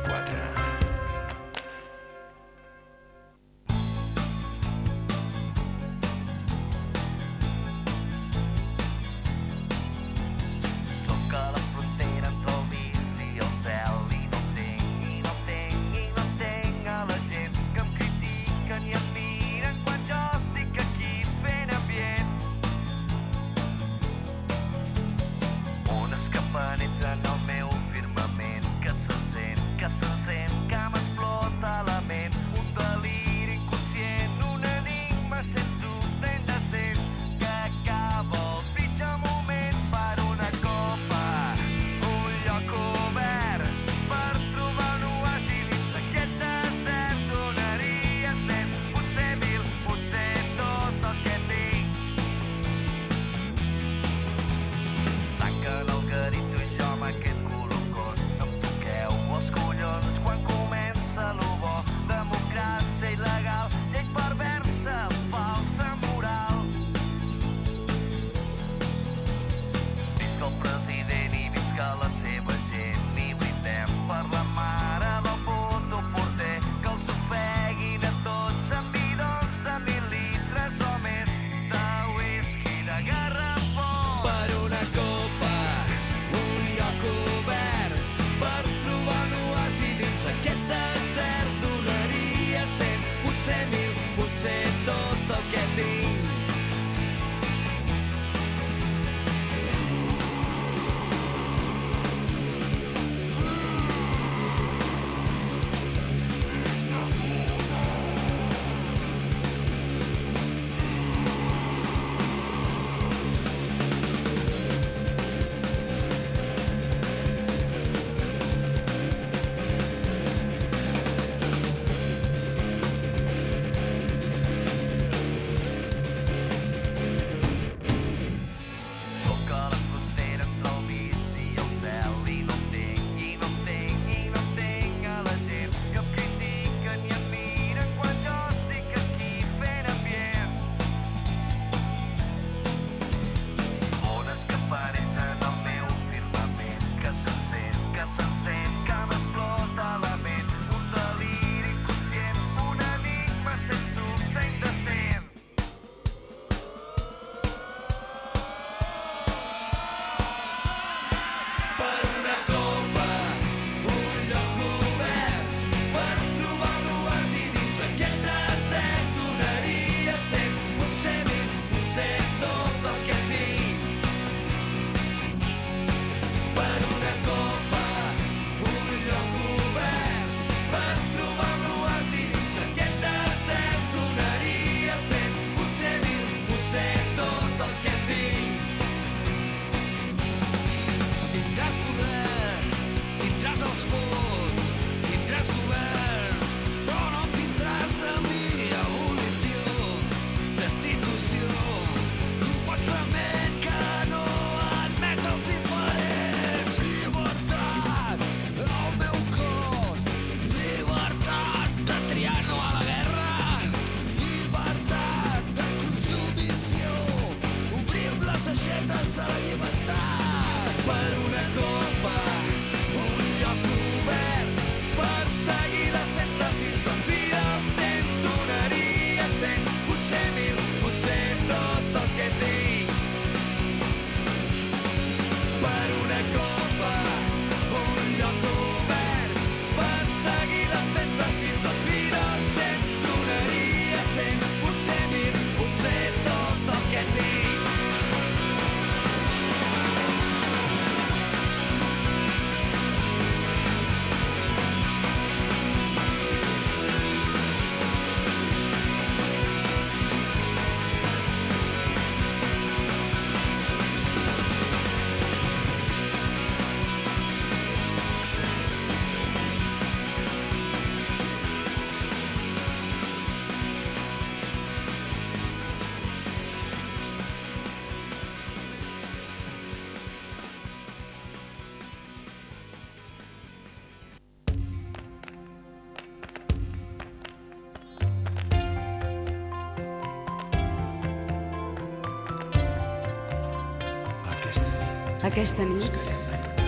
[SPEAKER 2] Aquesta nit,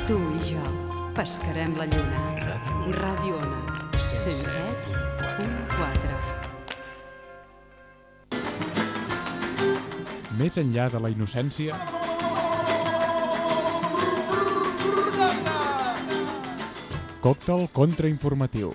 [SPEAKER 2] tu i jo pescarem la lluna. I Ràdio Ona, 107.4.
[SPEAKER 7] Més enllà de la innocència, còctel contrainformatiu.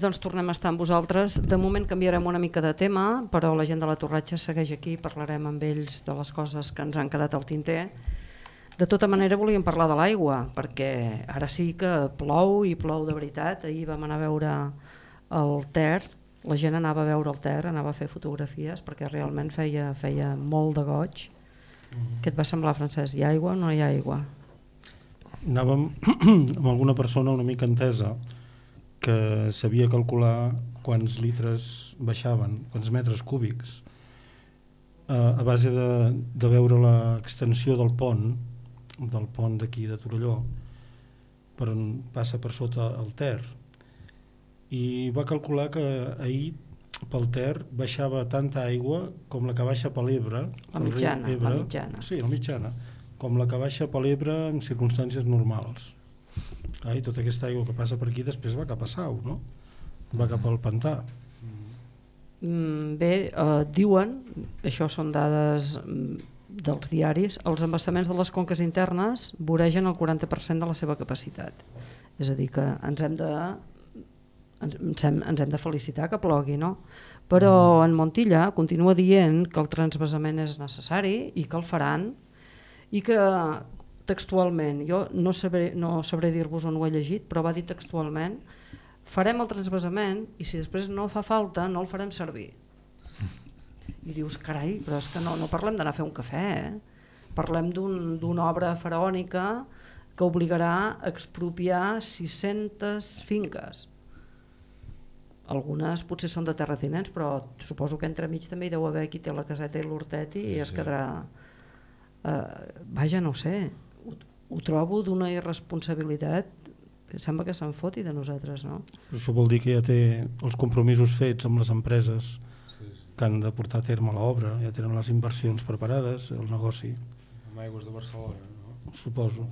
[SPEAKER 2] Bé, doncs tornem a estar amb vosaltres. De moment canviarem una mica de tema, però la gent de la Torratxa segueix aquí, parlarem amb ells de les coses que ens han quedat al tinter. De tota manera volíem parlar de l'aigua, perquè ara sí que plou i plou de veritat. Ahir vam anar a veure el Ter, la gent anava a veure el Ter, anava a fer fotografies, perquè realment feia, feia molt de goig. Què et va semblar, Francesc? Hi ha aigua o no hi ha aigua?
[SPEAKER 6] Anàvem *clears throat* amb alguna persona una mica entesa que sabia calcular quants litres baixaven, quants metres cúbics, eh, a base de, de veure l'extensió del pont, del pont d'aquí de Torelló, per on passa per sota el Ter, i va calcular que ahir pel Ter baixava tanta aigua com la que baixa per l'Ebre.
[SPEAKER 2] La mitjana, la mitjana.
[SPEAKER 6] Sí, la mitjana. Com la que baixa per l'Ebre en circumstàncies normals. Ah, I tota aquesta aigua que passa per aquí després va cap a Sau, no? Va cap al pantà.
[SPEAKER 2] Mm, Bé, eh, diuen, això són dades mm, dels diaris, els embassaments de les conques internes voregen el 40% de la seva capacitat. És a dir, que ens hem de, ens, ens hem, ens hem de felicitar que plogui, no? Però en Montilla continua dient que el transvasament és necessari i que el faran i que textualment, jo no sabré, no sabré dir-vos on ho he llegit, però va dir textualment farem el transvasament i si després no fa falta no el farem servir. *laughs* I dius, carai, però és que no, no parlem d'anar a fer un cafè, eh? parlem d'un- d'una obra faraònica que obligarà a expropiar 600 finques. Algunes potser són de terratinents, però suposo que entremig també hi deu haver qui té la caseta i l'hortet i es quedarà... Eh, vaja, no sé, ho, trobo d'una irresponsabilitat que sembla que se'n foti de nosaltres, no?
[SPEAKER 6] Això vol dir que ja té els compromisos fets amb les empreses que han de portar a terme l'obra, ja tenen les inversions preparades, el negoci,
[SPEAKER 4] Amb aigües de Barcelona, no?
[SPEAKER 6] suposo.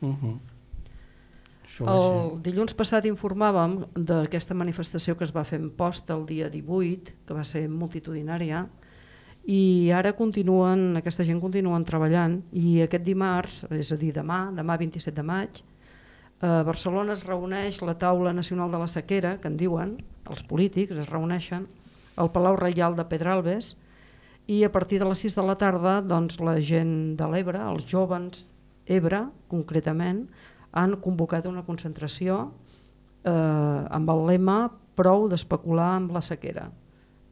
[SPEAKER 6] Uh -huh. Això
[SPEAKER 2] El dilluns passat informàvem d'aquesta manifestació que es va fer en posta el dia 18, que va ser multitudinària, i ara continuen, aquesta gent continuen treballant i aquest dimarts, és a dir demà, demà 27 de maig, a Barcelona es reuneix la taula nacional de la sequera, que en diuen, els polítics es reuneixen, al Palau Reial de Pedralbes i a partir de les 6 de la tarda doncs, la gent de l'Ebre, els jovens Ebre concretament, han convocat una concentració eh, amb el lema prou d'especular amb la sequera.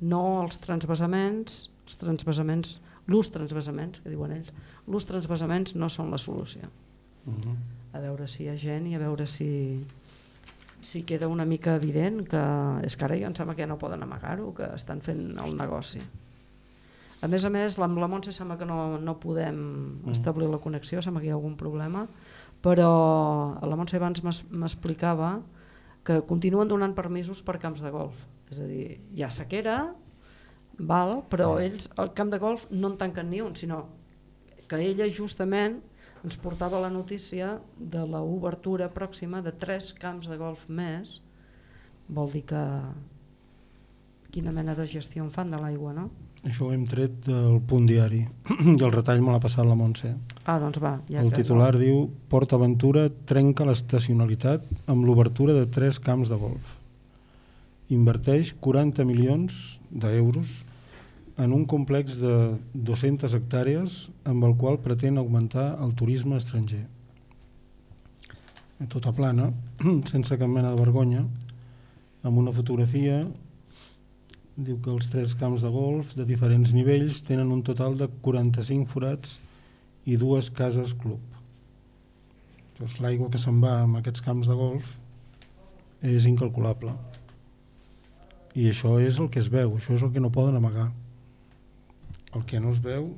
[SPEAKER 2] No els transvasaments, els transvasaments, l'ús transvasaments, que diuen ells, l'ús transvasaments no són la solució.
[SPEAKER 6] Uh -huh.
[SPEAKER 2] A veure si hi ha gent i a veure si, si queda una mica evident que és que ara jo em sembla que ja no poden amagar-ho, que estan fent el negoci. A més a més, amb la Montse sembla que no, no podem establir la connexió, sembla que hi ha algun problema, però la Montse abans m'explicava que continuen donant permisos per camps de golf. És a dir, hi ha sequera, val, però ells al camp de golf no en tanquen ni un, sinó que ella justament ens portava la notícia de la obertura pròxima de tres camps de golf més. Vol dir que quina mena de gestió en fan de l'aigua, no?
[SPEAKER 6] Això ho hem tret del punt diari *clears throat* i el retall me l'ha passat la Montse.
[SPEAKER 2] Ah, doncs va. Ja
[SPEAKER 6] el titular diu Port Aventura trenca l'estacionalitat amb l'obertura de tres camps de golf. Inverteix 40 milions d'euros en un complex de 200 hectàrees amb el qual pretén augmentar el turisme estranger. Tota plana, *clears throat* sense cap mena de vergonya, amb una fotografia diu que els tres camps de golf de diferents nivells tenen un total de 45 forats i dues cases club. L'aigua que se'n va amb aquests camps de golf és incalculable. I això és el que es veu, això és el que no poden amagar. El que no es veu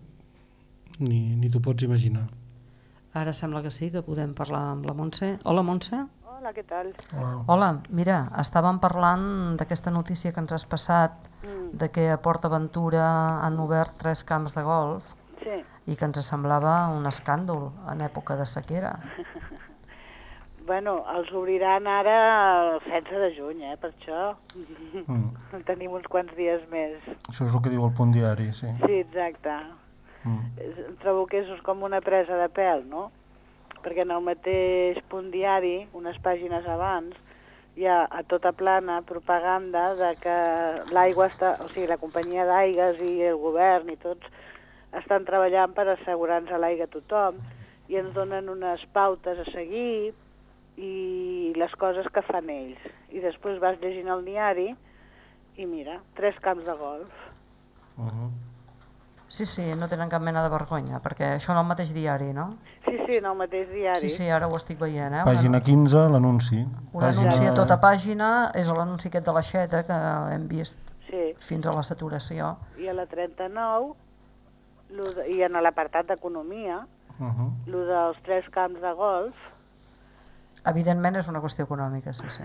[SPEAKER 6] ni, ni t'ho pots imaginar.
[SPEAKER 2] Ara sembla que sí, que podem parlar amb la Montse. Hola, Montse.
[SPEAKER 8] Hola, què tal?
[SPEAKER 2] Hola, mira, estàvem parlant d'aquesta notícia que ens has passat,
[SPEAKER 8] Mm.
[SPEAKER 2] de que a Port Aventura han obert tres camps de golf
[SPEAKER 8] Sí.
[SPEAKER 2] i que ens semblava un escàndol en època de sequera. *laughs*
[SPEAKER 8] Bueno, els obriran ara el 16 de juny, eh, per això.
[SPEAKER 6] Mm. *laughs*
[SPEAKER 8] Tenim uns quants dies més.
[SPEAKER 6] Això és el que diu el punt diari, sí.
[SPEAKER 8] Sí, exacte.
[SPEAKER 6] Mm.
[SPEAKER 8] Trobo que és com una presa de pèl, no? Perquè en el mateix punt diari, unes pàgines abans, hi ha a tota plana propaganda de que l'aigua està... O sigui, la companyia d'aigues i el govern i tots estan treballant per assegurar-nos l'aigua a tothom i ens donen unes pautes a seguir i les coses que fan ells. I després vas llegint el diari i mira, tres camps de golf.
[SPEAKER 6] Uh -huh.
[SPEAKER 2] Sí, sí, no tenen cap mena de vergonya, perquè això en el mateix diari, no?
[SPEAKER 8] Sí, sí, en el mateix diari.
[SPEAKER 2] Sí, sí, ara ho estic veient, eh?
[SPEAKER 6] Pàgina 15, l'anunci.
[SPEAKER 2] Un anunci a tota pàgina és l'anunci aquest de l'aixeta que hem vist
[SPEAKER 8] Sí.
[SPEAKER 2] fins a la saturació.
[SPEAKER 8] I a la 39, lo de, i en l'apartat d'economia,
[SPEAKER 6] Uh -huh.
[SPEAKER 8] lo dels tres camps de golf,
[SPEAKER 2] Evidentment és una qüestió econòmica, sí, sí.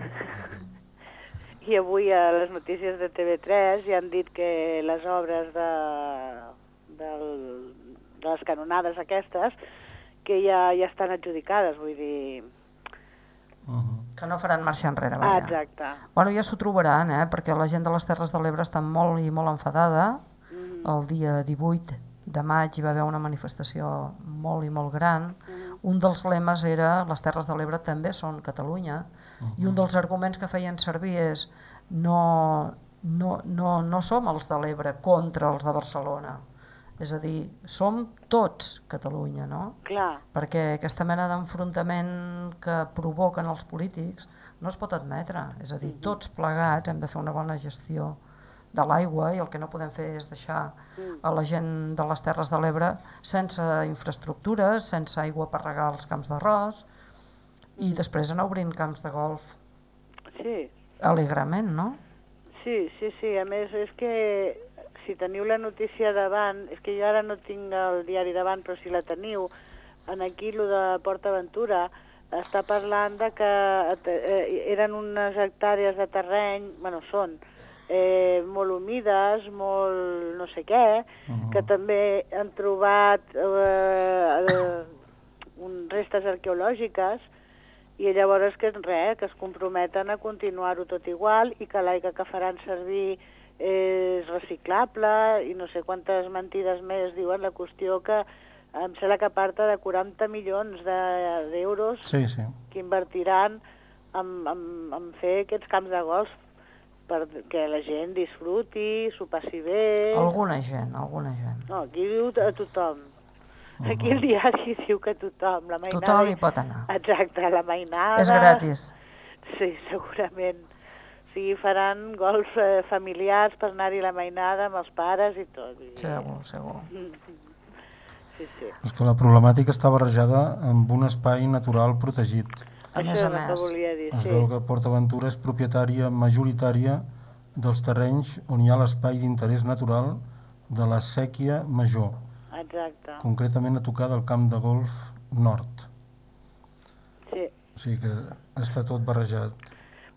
[SPEAKER 8] i avui a les notícies de TV3 ja han dit que les obres de, del, de les canonades aquestes que ja, ja estan adjudicades, vull dir...
[SPEAKER 2] Que no faran marxa enrere,
[SPEAKER 8] Ah,
[SPEAKER 2] vaja.
[SPEAKER 8] exacte.
[SPEAKER 2] Bueno, ja s'ho trobaran, eh? perquè la gent de les Terres de l'Ebre està molt i molt enfadada.
[SPEAKER 8] Mm.
[SPEAKER 2] El dia 18 de maig hi va haver una manifestació molt i molt gran. Un dels lemes era les Terres de l'Ebre també són Catalunya i un dels arguments que feien servir és no, no, no, no som els de l'Ebre contra els de Barcelona. És a dir, som tots Catalunya, no?
[SPEAKER 8] Clar,
[SPEAKER 2] perquè aquesta mena d'enfrontament que provoquen els polítics no es pot admetre. És a dir, tots plegats hem de fer una bona gestió de l'aigua i el que no podem fer és deixar a la gent de les Terres de l'Ebre sense infraestructures, sense aigua per regar els camps d'arròs i després anar obrint camps de golf
[SPEAKER 8] sí.
[SPEAKER 2] alegrament, no?
[SPEAKER 8] Sí, sí, sí. A més, és que si teniu la notícia davant, és que jo ara no tinc el diari davant, però si la teniu, en aquí, lo de Port Aventura, està parlant de que eh, eren unes hectàrees de terreny, bueno, són, eh, molt humides, molt no sé què, uh -huh. que també han trobat eh, eh, un, restes arqueològiques i llavors que res, que es comprometen a continuar-ho tot igual i que l'aigua que faran servir és reciclable i no sé quantes mentides més diuen la qüestió que em sembla que aparta de 40 milions de- d'euros
[SPEAKER 6] Sí, sí.
[SPEAKER 8] que invertiran en, en, en fer aquests camps de golf perquè la gent disfruti, s'ho passi bé...
[SPEAKER 2] Alguna gent, alguna gent.
[SPEAKER 8] No, aquí diu a tothom. Aquí el diari *laughs* diu que tothom, la mainada...
[SPEAKER 2] Tothom hi pot anar.
[SPEAKER 8] Exacte, la mainada...
[SPEAKER 2] És gratis.
[SPEAKER 8] Sí, segurament. O sigui, faran golf eh, familiars per anar-hi la mainada amb els pares i tot. I...
[SPEAKER 2] Segur, segur. *laughs*
[SPEAKER 8] Sí, sí.
[SPEAKER 6] És que la problemàtica està barrejada amb un espai natural protegit.
[SPEAKER 2] A
[SPEAKER 8] Això
[SPEAKER 2] més a
[SPEAKER 8] és el que
[SPEAKER 2] més.
[SPEAKER 8] volia dir,
[SPEAKER 6] Es
[SPEAKER 8] sí.
[SPEAKER 6] veu que PortAventura és propietària majoritària dels terrenys on hi ha l'espai d'interès natural de la sèquia major,
[SPEAKER 8] Exacte.
[SPEAKER 6] concretament a tocar del camp de golf nord.
[SPEAKER 8] Sí.
[SPEAKER 6] O sigui que està tot barrejat.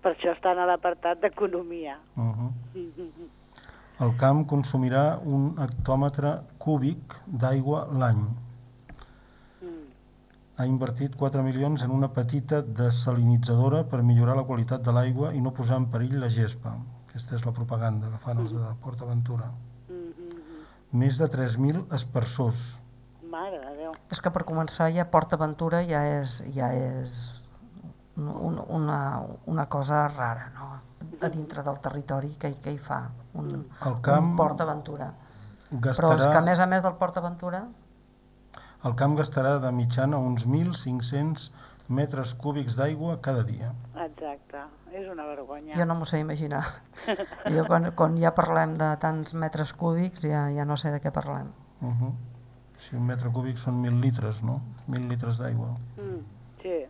[SPEAKER 8] Per això estan a l'apartat d'economia.
[SPEAKER 6] Uh -huh. El camp consumirà un hectòmetre cúbic d'aigua l'any. Ha invertit 4 milions en una petita desalinitzadora per millorar la qualitat de l'aigua i no posar en perill la gespa. Aquesta és la propaganda que fan els de PortAventura. Més de 3.000 espersors.
[SPEAKER 8] Mare de Déu.
[SPEAKER 2] És que per començar ja Port Aventura ja és, ja és un, una, una cosa rara, no? A dintre del territori que, hi- que hi fa un,
[SPEAKER 6] El camp
[SPEAKER 2] un Port Aventura. Però
[SPEAKER 6] gastarà-
[SPEAKER 2] és que a més a més del Port Aventura
[SPEAKER 6] El camp gastarà de mitjana uns 1.500 metres cúbics d'aigua cada dia.
[SPEAKER 8] Exacte. És una vergonya.
[SPEAKER 2] jo no m'ho sé imaginar. Jo quan, quan ja parlem de tants metres cúbics ja, ja no sé de què parlem.
[SPEAKER 6] Uh -huh. Si un metre cúbic són 1.000 litres, no? 1.000 litres d'aigua.
[SPEAKER 8] Mm, sí.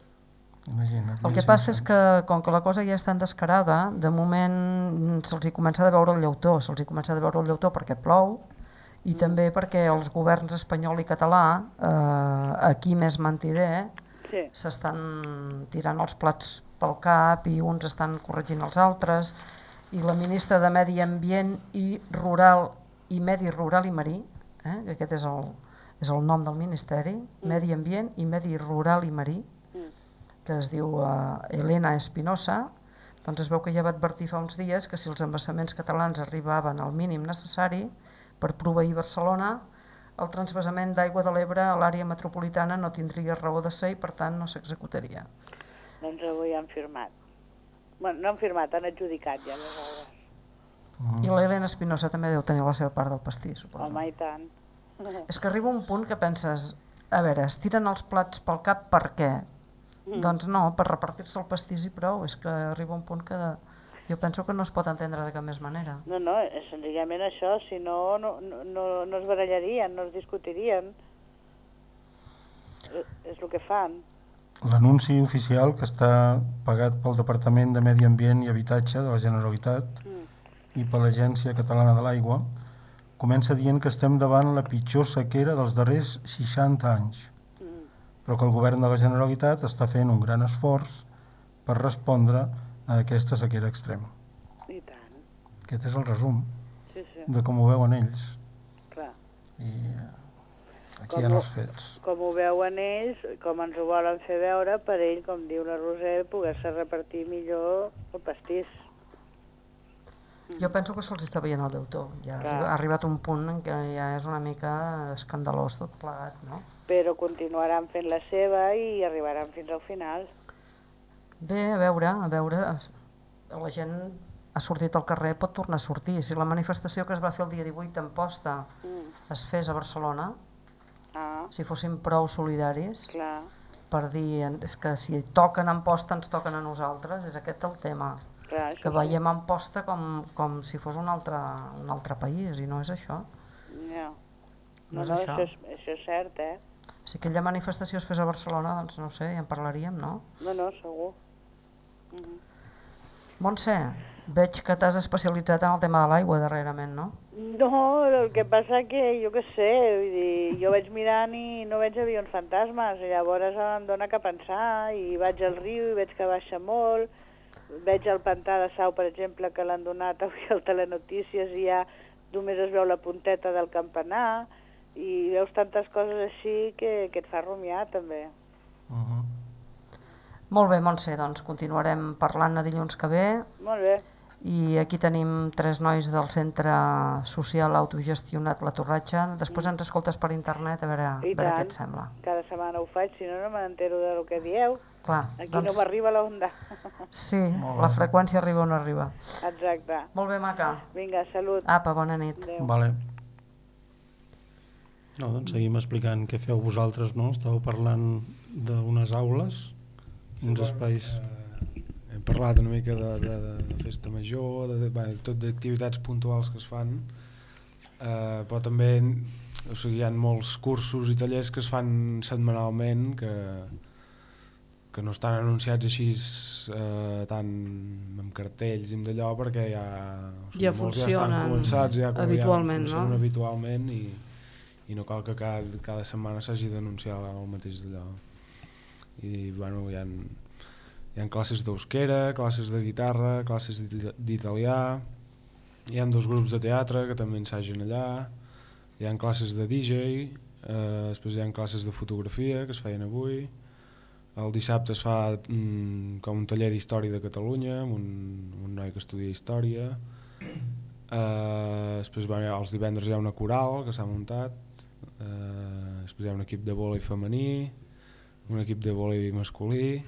[SPEAKER 6] Imagina't.
[SPEAKER 2] El que passa és que, com que la cosa ja està endescarada, de moment se'ls hi comença a veure el llautó, se'ls hi comença a veure el llautó perquè plou i també perquè els governs espanyol i català, eh, aquí més mentider,
[SPEAKER 8] Sí.
[SPEAKER 2] s'estan tirant els plats pel cap i uns estan corregint els altres. I la ministra de Medi Ambient i Rural i Medi Rural i Marí, eh, que aquest és el, és el nom del Ministeri, Medi Ambient i Medi Rural i Marí, que es diu uh, Elena Espinosa, doncs es veu que ja va advertir fa uns dies que si els embassaments catalans arribaven al mínim necessari per proveir Barcelona, el transvasament d'aigua de l'Ebre a l'àrea metropolitana no tindria raó de ser i per tant no s'executaria.
[SPEAKER 8] Doncs avui han firmat. Bueno, no han firmat, han adjudicat ja les obres.
[SPEAKER 2] I l'Helena Espinosa també deu tenir la seva part del pastís, suposo.
[SPEAKER 8] Home, i tant.
[SPEAKER 2] És que arriba un punt que penses, a veure, es tiren els plats pel cap per què?
[SPEAKER 8] Mm.
[SPEAKER 2] Doncs no, per repartir-se el pastís i prou. És que arriba un punt que de... jo penso que no es pot entendre de cap més manera.
[SPEAKER 8] No, no, és senzillament això, si no, no, no, no, no es barallarien, no es discutirien. Eh, És el que fan.
[SPEAKER 6] L'anunci oficial que està pagat pel Departament de Medi Ambient i Habitatge de la Generalitat i per l'Agència Catalana de l'Aigua comença dient que estem davant la pitjor sequera dels darrers 60 anys, però que el govern de la Generalitat està fent un gran esforç per respondre a aquesta sequera extrema.
[SPEAKER 8] I tant,
[SPEAKER 6] Aquest és el resum
[SPEAKER 8] sí, sí,
[SPEAKER 6] de com ho veuen ells.
[SPEAKER 8] clar.
[SPEAKER 6] I eh, aquí
[SPEAKER 8] Com
[SPEAKER 6] hi ha els fets.
[SPEAKER 8] Com ho veuen ells, com ens ho volen fer veure, per ell, com diu la Roser, poder-se repartir millor el pastís.
[SPEAKER 2] Jo penso que se'ls està veient el deutor. Ja
[SPEAKER 8] Clar.
[SPEAKER 2] ha arribat un punt en què ja és una mica escandalós tot plegat, no?
[SPEAKER 8] Però continuaran fent la seva i arribaran fins al final.
[SPEAKER 2] Bé, a veure, a veure, la gent ha sortit al carrer, pot tornar a sortir. Si la manifestació que es va fer el dia 18 en posta es fes a Barcelona,
[SPEAKER 8] Ah,
[SPEAKER 2] si fóssim prou solidaris
[SPEAKER 8] clar,
[SPEAKER 2] per dir és que si toquen en posta ens toquen a nosaltres, és aquest el tema.
[SPEAKER 8] clar.
[SPEAKER 2] Que veiem en posta com, com si fos un altre, un altre país i no és això.
[SPEAKER 8] Ja.
[SPEAKER 2] No
[SPEAKER 8] No,
[SPEAKER 2] és
[SPEAKER 8] no,
[SPEAKER 2] això.
[SPEAKER 8] això és, això és cert, eh?
[SPEAKER 2] Si aquella manifestació es fes a Barcelona, doncs no sé, ja en parlaríem, no?
[SPEAKER 8] No, no, segur. Mhm.
[SPEAKER 2] Montse, veig que t'has especialitzat en el tema de l'aigua darrerament, no?
[SPEAKER 8] No, el que passa que jo què sé, vull dir, jo vaig mirant i no veig avions fantasmes, i llavors em dóna que pensar, i vaig al riu i veig que baixa molt, veig el pantà de Sau, per exemple, que l'han donat avui al Telenotícies i ja només es veu la punteta del campanar, i veus tantes coses així que, que et fa rumiar també.
[SPEAKER 2] Molt bé, Montse, doncs continuarem parlant a dilluns que ve
[SPEAKER 8] Molt bé,
[SPEAKER 2] i aquí tenim tres nois del Centre Social Autogestionat La Torratxa. Després ens escoltes per internet a veure, a veure què et sembla.
[SPEAKER 8] Cada setmana ho faig, si no, no m'entero del que dieu.
[SPEAKER 2] Clar,
[SPEAKER 8] Aquí
[SPEAKER 2] doncs-
[SPEAKER 8] no m'arriba l'onda.
[SPEAKER 2] Sí, la freqüència arriba on arriba.
[SPEAKER 8] Exacte.
[SPEAKER 2] Molt bé, maca.
[SPEAKER 8] Vinga, salut.
[SPEAKER 2] Apa, bona nit.
[SPEAKER 8] Adéu.
[SPEAKER 6] Vale. No, doncs seguim explicant què feu vosaltres, no? Estàveu parlant d'unes aules, uns espais...
[SPEAKER 4] Hem parlat una mica de, de, de festa major, de, de, bé, tot d'activitats puntuals que es fan, eh, però també o sigui, hi ha molts cursos i tallers que es fan setmanalment que, que no estan anunciats així eh, tant amb cartells i amb d'allò perquè ja, o
[SPEAKER 2] Ja
[SPEAKER 4] molts ja estan
[SPEAKER 2] funcionen
[SPEAKER 4] començats ja, com
[SPEAKER 2] habitualment,
[SPEAKER 4] ja funcionen
[SPEAKER 2] no?
[SPEAKER 4] habitualment i, i no cal que cada, cada setmana s'hagi d'anunciar el mateix d'allò i bueno, hi ha, hi ha classes d'eusquera, classes de guitarra, classes d'ita- d'italià, hi ha dos grups de teatre que també ensagen allà, hi ha classes de DJ, eh, després hi ha classes de fotografia que es feien avui, el dissabte es fa mm, com un taller d'història de Catalunya amb un, un noi que estudia història, eh, després bueno, els divendres hi ha una coral que s'ha muntat, eh, després hi ha un equip de vòlei femení, un equip de vòlei masculí,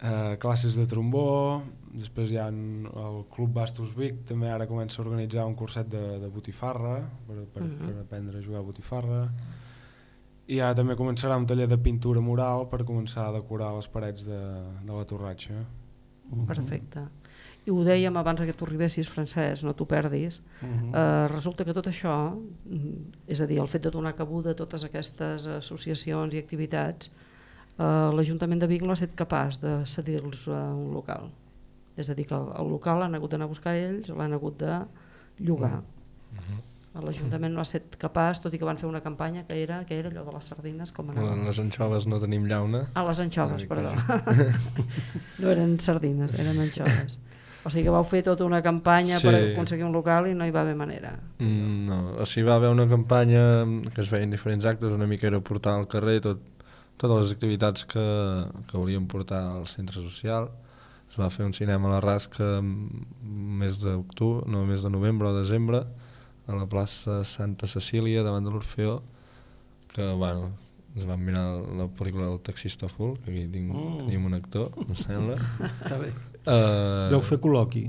[SPEAKER 4] eh, classes de trombó, després hi ha el Club Bastos Vic, també ara comença a organitzar un curset de, de botifarra, per, per,
[SPEAKER 2] Mhm.
[SPEAKER 4] per aprendre a jugar a botifarra, i ara també començarà un taller de pintura mural per començar a decorar les parets de, de la torratxa.
[SPEAKER 2] Perfecte. I ho dèiem abans que tu arribessis, Francesc, no t'ho perdis.
[SPEAKER 4] Mhm.
[SPEAKER 2] eh, resulta que tot això, mm, és a dir, el fet de donar cabuda a totes aquestes associacions i activitats, l'Ajuntament de Vic no ha estat capaç de cedir-los a un local. És a dir, que el, el local l'han hagut d'anar a buscar ells, l'han hagut de llogar. L'Ajuntament no ha estat capaç, tot i que van fer una campanya que era, que era allò de les sardines, com anava.
[SPEAKER 5] Les anxoves no tenim llauna.
[SPEAKER 2] Ah, les anxoves, perdó. *laughs* no eren sardines, eren anxoves. O sigui que vau fer tota una campanya
[SPEAKER 5] Sí.
[SPEAKER 2] per aconseguir un local i no hi va haver manera.
[SPEAKER 5] Mm, no, o sigui, va haver una campanya que es feien diferents actes, una mica era portar al carrer tot, totes les activitats que, que volíem portar al centre social. Es va fer un cinema a la Rasca mes d'octubre, no, mes de novembre o desembre, a la plaça Santa Cecília, davant de l'Orfeó, que, bueno, ens vam mirar la pel·lícula del taxista full, que aquí tinc,
[SPEAKER 6] Mm.
[SPEAKER 5] tenim un actor, em sembla. *laughs*
[SPEAKER 6] Està bé.
[SPEAKER 5] Uh,
[SPEAKER 6] Vau fer col·loqui?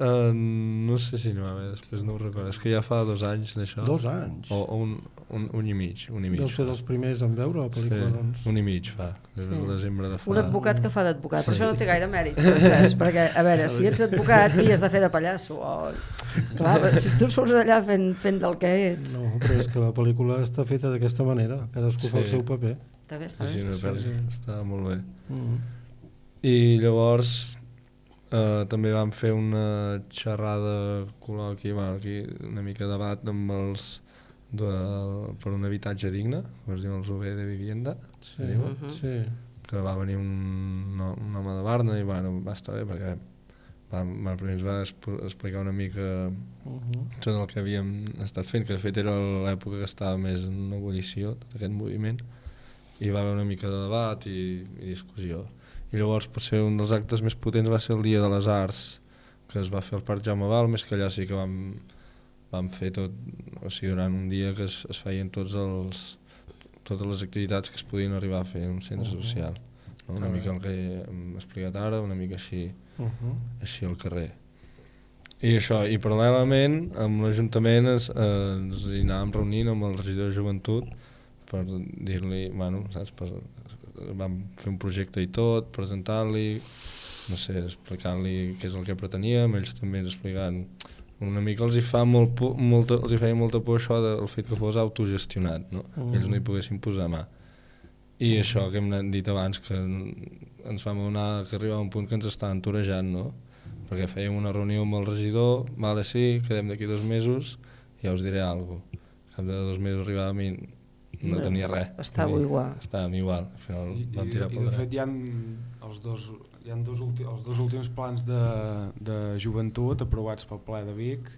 [SPEAKER 5] Uh, no sé si no va haver, després no ho recordo. És que ja fa dos anys d'això.
[SPEAKER 6] Dos anys?
[SPEAKER 5] O, o un, un, un i mig. Un i mig
[SPEAKER 6] Deu ser dels primers en veure la pel·lícula,
[SPEAKER 5] sí,
[SPEAKER 6] doncs.
[SPEAKER 5] un i mig fa, des del desembre de fa...
[SPEAKER 2] Un advocat que fa d'advocat, però això no té gaire mèrit, Francesc, perquè, a veure, si ets advocat, havies de fer de pallasso, o... Clar, si tu surts allà fent, fent del que ets...
[SPEAKER 6] No, però és que la pel·lícula està feta d'aquesta manera, cadascú fa el
[SPEAKER 5] Sí.
[SPEAKER 6] seu paper.
[SPEAKER 2] Està bé, està
[SPEAKER 5] Sí,
[SPEAKER 2] bé.
[SPEAKER 6] Sí,
[SPEAKER 5] pel·li,
[SPEAKER 6] sí.
[SPEAKER 5] està molt bé.
[SPEAKER 6] Mm.
[SPEAKER 5] I llavors eh, també vam fer una xerrada col·loqui, bueno, aquí una mica debat amb els de, per un habitatge digne, com es diu els UB de vivienda,
[SPEAKER 6] Sí,
[SPEAKER 5] diu?
[SPEAKER 2] Mhm.
[SPEAKER 6] sí.
[SPEAKER 5] que va venir un, no, un home de Barna i bueno, va estar bé perquè va, va, primer ens va exp- explicar una mica
[SPEAKER 6] Uh -huh.
[SPEAKER 5] tot el que havíem estat fent, que de fet era l'època que estava més en ebullició, tot aquest moviment, i va haver una mica de debat i, i discussió. I llavors potser un dels actes més potents va ser el Dia de les Arts, que es va fer al Parc Jaume Balmes, que allà sí que vam, vam fer tot, o sigui, durant un dia que es, es feien tots els, totes les activitats que es podien arribar a fer en un centre
[SPEAKER 6] Mhm.
[SPEAKER 5] social. No? Una
[SPEAKER 6] Ah,
[SPEAKER 5] mica el que hem explicat ara, una mica així,
[SPEAKER 6] Uh -huh.
[SPEAKER 5] així al carrer. I això, i paral·lelament amb l'Ajuntament ens, eh, ens hi anàvem reunint amb el regidor de joventut per dir-li, bueno, saps, per, vam fer un projecte i tot, presentar-li, no sé, explicant-li què és el que preteníem, ells també ens explicant una mica els hi, fa molt por, molta, els hi feia molta por això del fet que fos autogestionat, no?
[SPEAKER 6] Mm.
[SPEAKER 5] ells no hi poguessin posar mà. I això que hem dit abans, que ens vam adonar que arribava un punt que ens estaven torejant, no? Perquè fèiem una reunió amb el regidor, vale, sí, quedem d'aquí dos mesos, ja us diré alguna cosa. Cap de dos mesos arribàvem i no
[SPEAKER 2] No,
[SPEAKER 5] tenia res. dir,
[SPEAKER 2] igual.
[SPEAKER 5] Estàvem igual, al final
[SPEAKER 4] I,
[SPEAKER 5] vam
[SPEAKER 4] i,
[SPEAKER 5] tirar
[SPEAKER 4] i
[SPEAKER 5] pel
[SPEAKER 4] de fet hi ha els dos, hi ha dos, ulti, els dos últims plans de, de joventut aprovats pel ple de Vic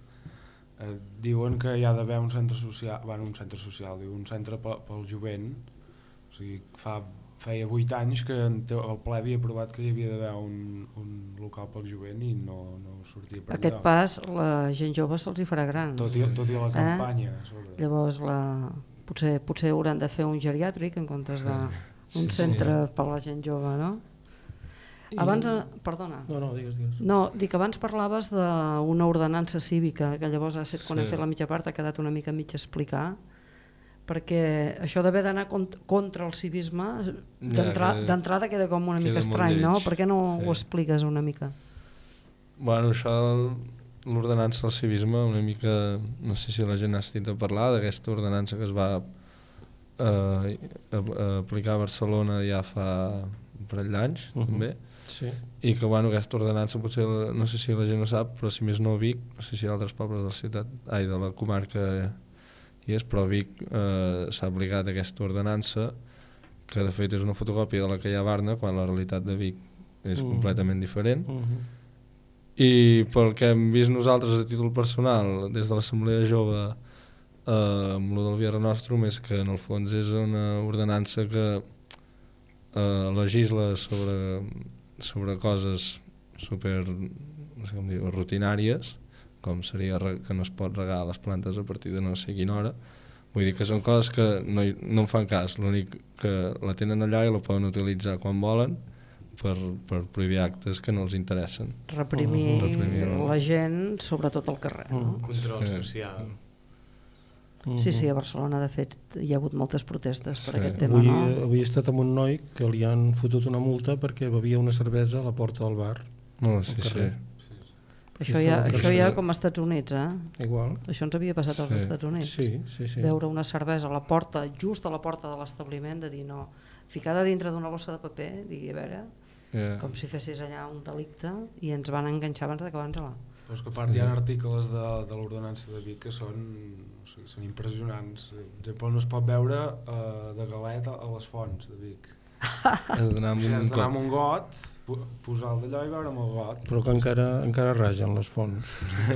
[SPEAKER 4] eh, diuen que hi ha d'haver un centre social, bueno, un centre social, diu, un centre pel, pel jovent, o sigui, fa, feia vuit anys que el ple havia aprovat que hi havia d'haver un, un local pel jovent i no, no sortia per
[SPEAKER 2] Aquest
[SPEAKER 4] enlloc.
[SPEAKER 2] pas, la gent jove se'ls hi farà gran.
[SPEAKER 4] Tot i, tot i la
[SPEAKER 2] Eh?
[SPEAKER 4] campanya. a sobre.
[SPEAKER 2] Llavors, la... potser, potser hauran de fer un geriàtric en comptes d'un
[SPEAKER 5] Sí, sí.
[SPEAKER 2] centre per la gent jove, no?
[SPEAKER 6] I-
[SPEAKER 2] Abans, eh, perdona,
[SPEAKER 6] No, no, digues, digues.
[SPEAKER 2] no, dic abans parlaves d'una ordenança cívica, que llavors ha set quan
[SPEAKER 5] Sí.
[SPEAKER 2] hem fet la mitja part ha quedat una mica mig explicar, perquè això d'haver d'anar cont contra el civisme
[SPEAKER 5] que-
[SPEAKER 2] d'entrada queda com una
[SPEAKER 5] queda
[SPEAKER 2] mica estrany, no? Per què no
[SPEAKER 5] Sí.
[SPEAKER 2] ho expliques una mica?
[SPEAKER 5] Bueno, això l'ordenança del civisme, una mica, no sé si la gent ha sentit a parlar d'aquesta ordenança que es va eh, aplicar a Barcelona ja fa un parell d'anys, uh. -huh. també,
[SPEAKER 6] Sí.
[SPEAKER 5] i que bueno, aquesta ordenança potser, no sé si la gent ho sap, però si més no Vic, no sé si altres pobles de la ciutat, ai, de la comarca hi és, però Vic eh, s'ha aplicat aquesta ordenança que de fet és una fotocòpia de la que hi ha a Barna quan la realitat de Vic és
[SPEAKER 6] Mhm.
[SPEAKER 5] completament diferent
[SPEAKER 6] Uh -huh.
[SPEAKER 5] I pel que hem vist nosaltres a títol personal des de l'Assemblea Jove eh, amb lo del Vierre Nostrum és que en el fons és una ordenança que eh, legisla sobre, sobre coses super no sé com dir, rutinàries com seria que no es pot regar les plantes a partir de no sé quina hora. Vull dir que són coses que no, hi, no en fan cas. L'únic que la tenen allà i la poden utilitzar quan volen per, per prohibir actes que no els interessen
[SPEAKER 2] Reprimir,
[SPEAKER 5] Reprimir, no?
[SPEAKER 2] la gent, sobretot al carrer. No?
[SPEAKER 3] Control
[SPEAKER 5] Sí.
[SPEAKER 3] social.
[SPEAKER 2] Sí, sí, a Barcelona, de fet, hi ha hagut moltes protestes per
[SPEAKER 5] Sí.
[SPEAKER 2] aquest tema,
[SPEAKER 6] Avui,
[SPEAKER 2] no?
[SPEAKER 6] avui he estat amb un noi que li han fotut una multa perquè bevia una cervesa a la porta del bar.
[SPEAKER 5] No, sí,
[SPEAKER 6] al
[SPEAKER 5] sí.
[SPEAKER 6] carrer.
[SPEAKER 2] Això ja, això ja com als Estats Units, eh?
[SPEAKER 6] Igual.
[SPEAKER 2] Això ens havia passat als
[SPEAKER 5] Sí.
[SPEAKER 2] Estats Units.
[SPEAKER 6] Sí, sí, sí.
[SPEAKER 2] Veure una cervesa a la porta, just a la porta de l'establiment, de dir no, ficada dintre d'una bossa de paper, dir, a veure,
[SPEAKER 5] Yeah.
[SPEAKER 2] com si fessis allà un delicte, i ens van enganxar abans d'acabar-nos-la.
[SPEAKER 4] Però és que a part hi ha articles de, de l'ordenança de Vic que són, o sigui, són impressionants. Per exemple, no es pot veure uh, de galet a, a les fonts de Vic.
[SPEAKER 5] Has d'anar amb
[SPEAKER 4] O sigui,
[SPEAKER 5] un
[SPEAKER 4] amb
[SPEAKER 5] got.
[SPEAKER 4] un got, posar el d'allò i veure amb el got.
[SPEAKER 6] Però que encara, encara ragen les fonts.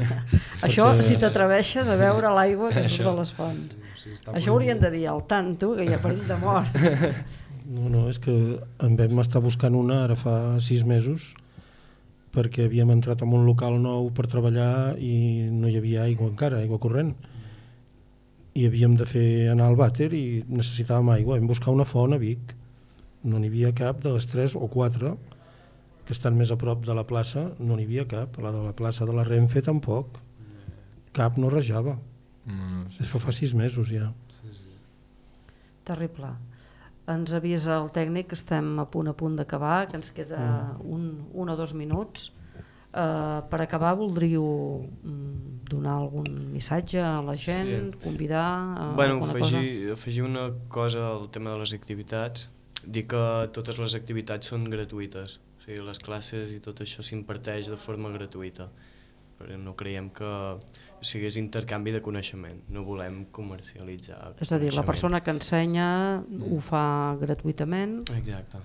[SPEAKER 6] *laughs*
[SPEAKER 2] Això,
[SPEAKER 6] Perquè-
[SPEAKER 2] si t'atreveixes a veure l'aigua que surt de les fonts.
[SPEAKER 4] Sí, sí, està
[SPEAKER 2] Això haurien de dir al tanto, que hi ha perill de mort. *laughs*
[SPEAKER 6] No, no, és que en vam estar buscant una ara fa sis mesos perquè havíem entrat en un local nou per treballar i no hi havia aigua encara, aigua corrent. I havíem de fer anar al vàter i necessitàvem aigua. Vam buscar una font a Vic. No n'hi havia cap de les tres o quatre que estan més a prop de la plaça, no n'hi havia cap. La de la plaça de la Renfe tampoc. Cap no rejava.
[SPEAKER 5] No, no, sí.
[SPEAKER 6] Això fa sis mesos ja.
[SPEAKER 2] Terrible. Ens avisa el tècnic que estem a punt a punt d'acabar, que ens queda un, un o dos minuts. Uh, per acabar, voldríeu mm, donar algun missatge a la gent,
[SPEAKER 3] Sí.
[SPEAKER 2] convidar a
[SPEAKER 3] bueno,
[SPEAKER 2] alguna
[SPEAKER 3] afegir, afegir una cosa al tema de les activitats. Dir que totes les activitats són gratuïtes. O sigui, les classes i tot això s'imparteix de forma gratuïta. Perquè no creiem que o sigui, és intercanvi de coneixement. No volem comercialitzar?
[SPEAKER 2] És a dir, la persona que ensenya ho fa gratuïtament
[SPEAKER 3] Exacte.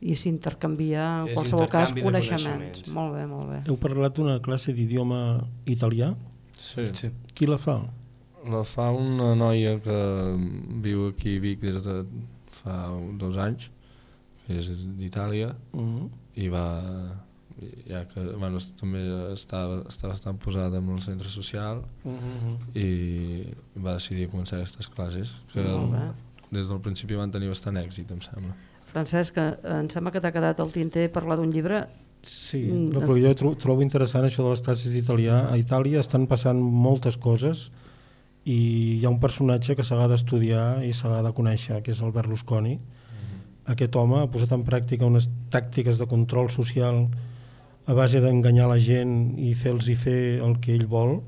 [SPEAKER 2] i s'intercanvia, en
[SPEAKER 3] És
[SPEAKER 2] qualsevol cas, coneixements.
[SPEAKER 3] coneixements.
[SPEAKER 2] Molt bé, molt bé.
[SPEAKER 6] Heu parlat d'una classe d'idioma italià?
[SPEAKER 5] Sí.
[SPEAKER 3] Sí.
[SPEAKER 6] Qui la fa?
[SPEAKER 5] La fa una noia que viu aquí a Vic des de fa dos anys, que és d'Itàlia,
[SPEAKER 6] Uh -huh.
[SPEAKER 5] i va ja que bueno, també està, està bastant posada amb el centre social
[SPEAKER 6] Uh -huh.
[SPEAKER 5] i va decidir començar aquestes classes que
[SPEAKER 2] bé.
[SPEAKER 5] des del principi van tenir bastant èxit em sembla
[SPEAKER 2] Francesc, eh, em sembla que t'ha quedat al tinter parlar d'un llibre
[SPEAKER 6] Sí,
[SPEAKER 2] Mm,
[SPEAKER 6] no, però jo tro trobo interessant això de les classes d'italià. A Itàlia estan passant moltes coses i hi ha un personatge que s'ha d'estudiar i s'ha de conèixer, que és el Berlusconi. Aquest home ha posat en pràctica unes tàctiques de control social a base d'enganyar la gent i fer-los fer el que ell vol.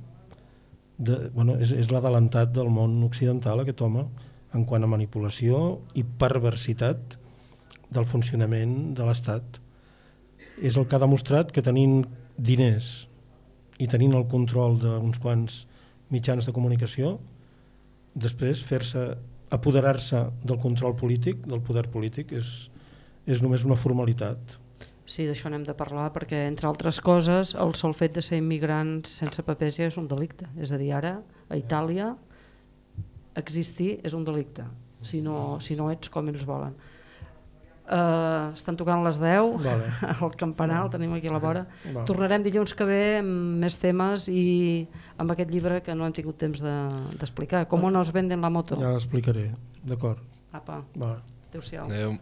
[SPEAKER 6] De, bueno, és és l'adelantat del món occidental, aquest home, en quant a manipulació i perversitat del funcionament de l'Estat és el que ha demostrat que tenint diners i tenint el control d'uns quants mitjans de comunicació, després fer-se apoderar-se del control polític, del poder polític, és, és només una formalitat.
[SPEAKER 2] Sí, d'això n'hem de parlar perquè, entre altres coses, el sol fet de ser immigrants sense papers ja és un delicte. És a dir, ara, a Itàlia, existir és un delicte, si no, si no ets com ells volen. Uh, estan tocant les 10
[SPEAKER 6] Vale. *laughs*
[SPEAKER 2] al campanar, el tenim aquí a la vora.
[SPEAKER 6] Vale.
[SPEAKER 2] Tornarem dilluns que ve amb més temes i amb aquest llibre que no hem tingut temps de- d'explicar. De, Com nos venden la moto?
[SPEAKER 6] Ja l'explicaré, d'acord.
[SPEAKER 2] Apa,
[SPEAKER 6] Vale.
[SPEAKER 2] adéu-siau.
[SPEAKER 5] Adéu.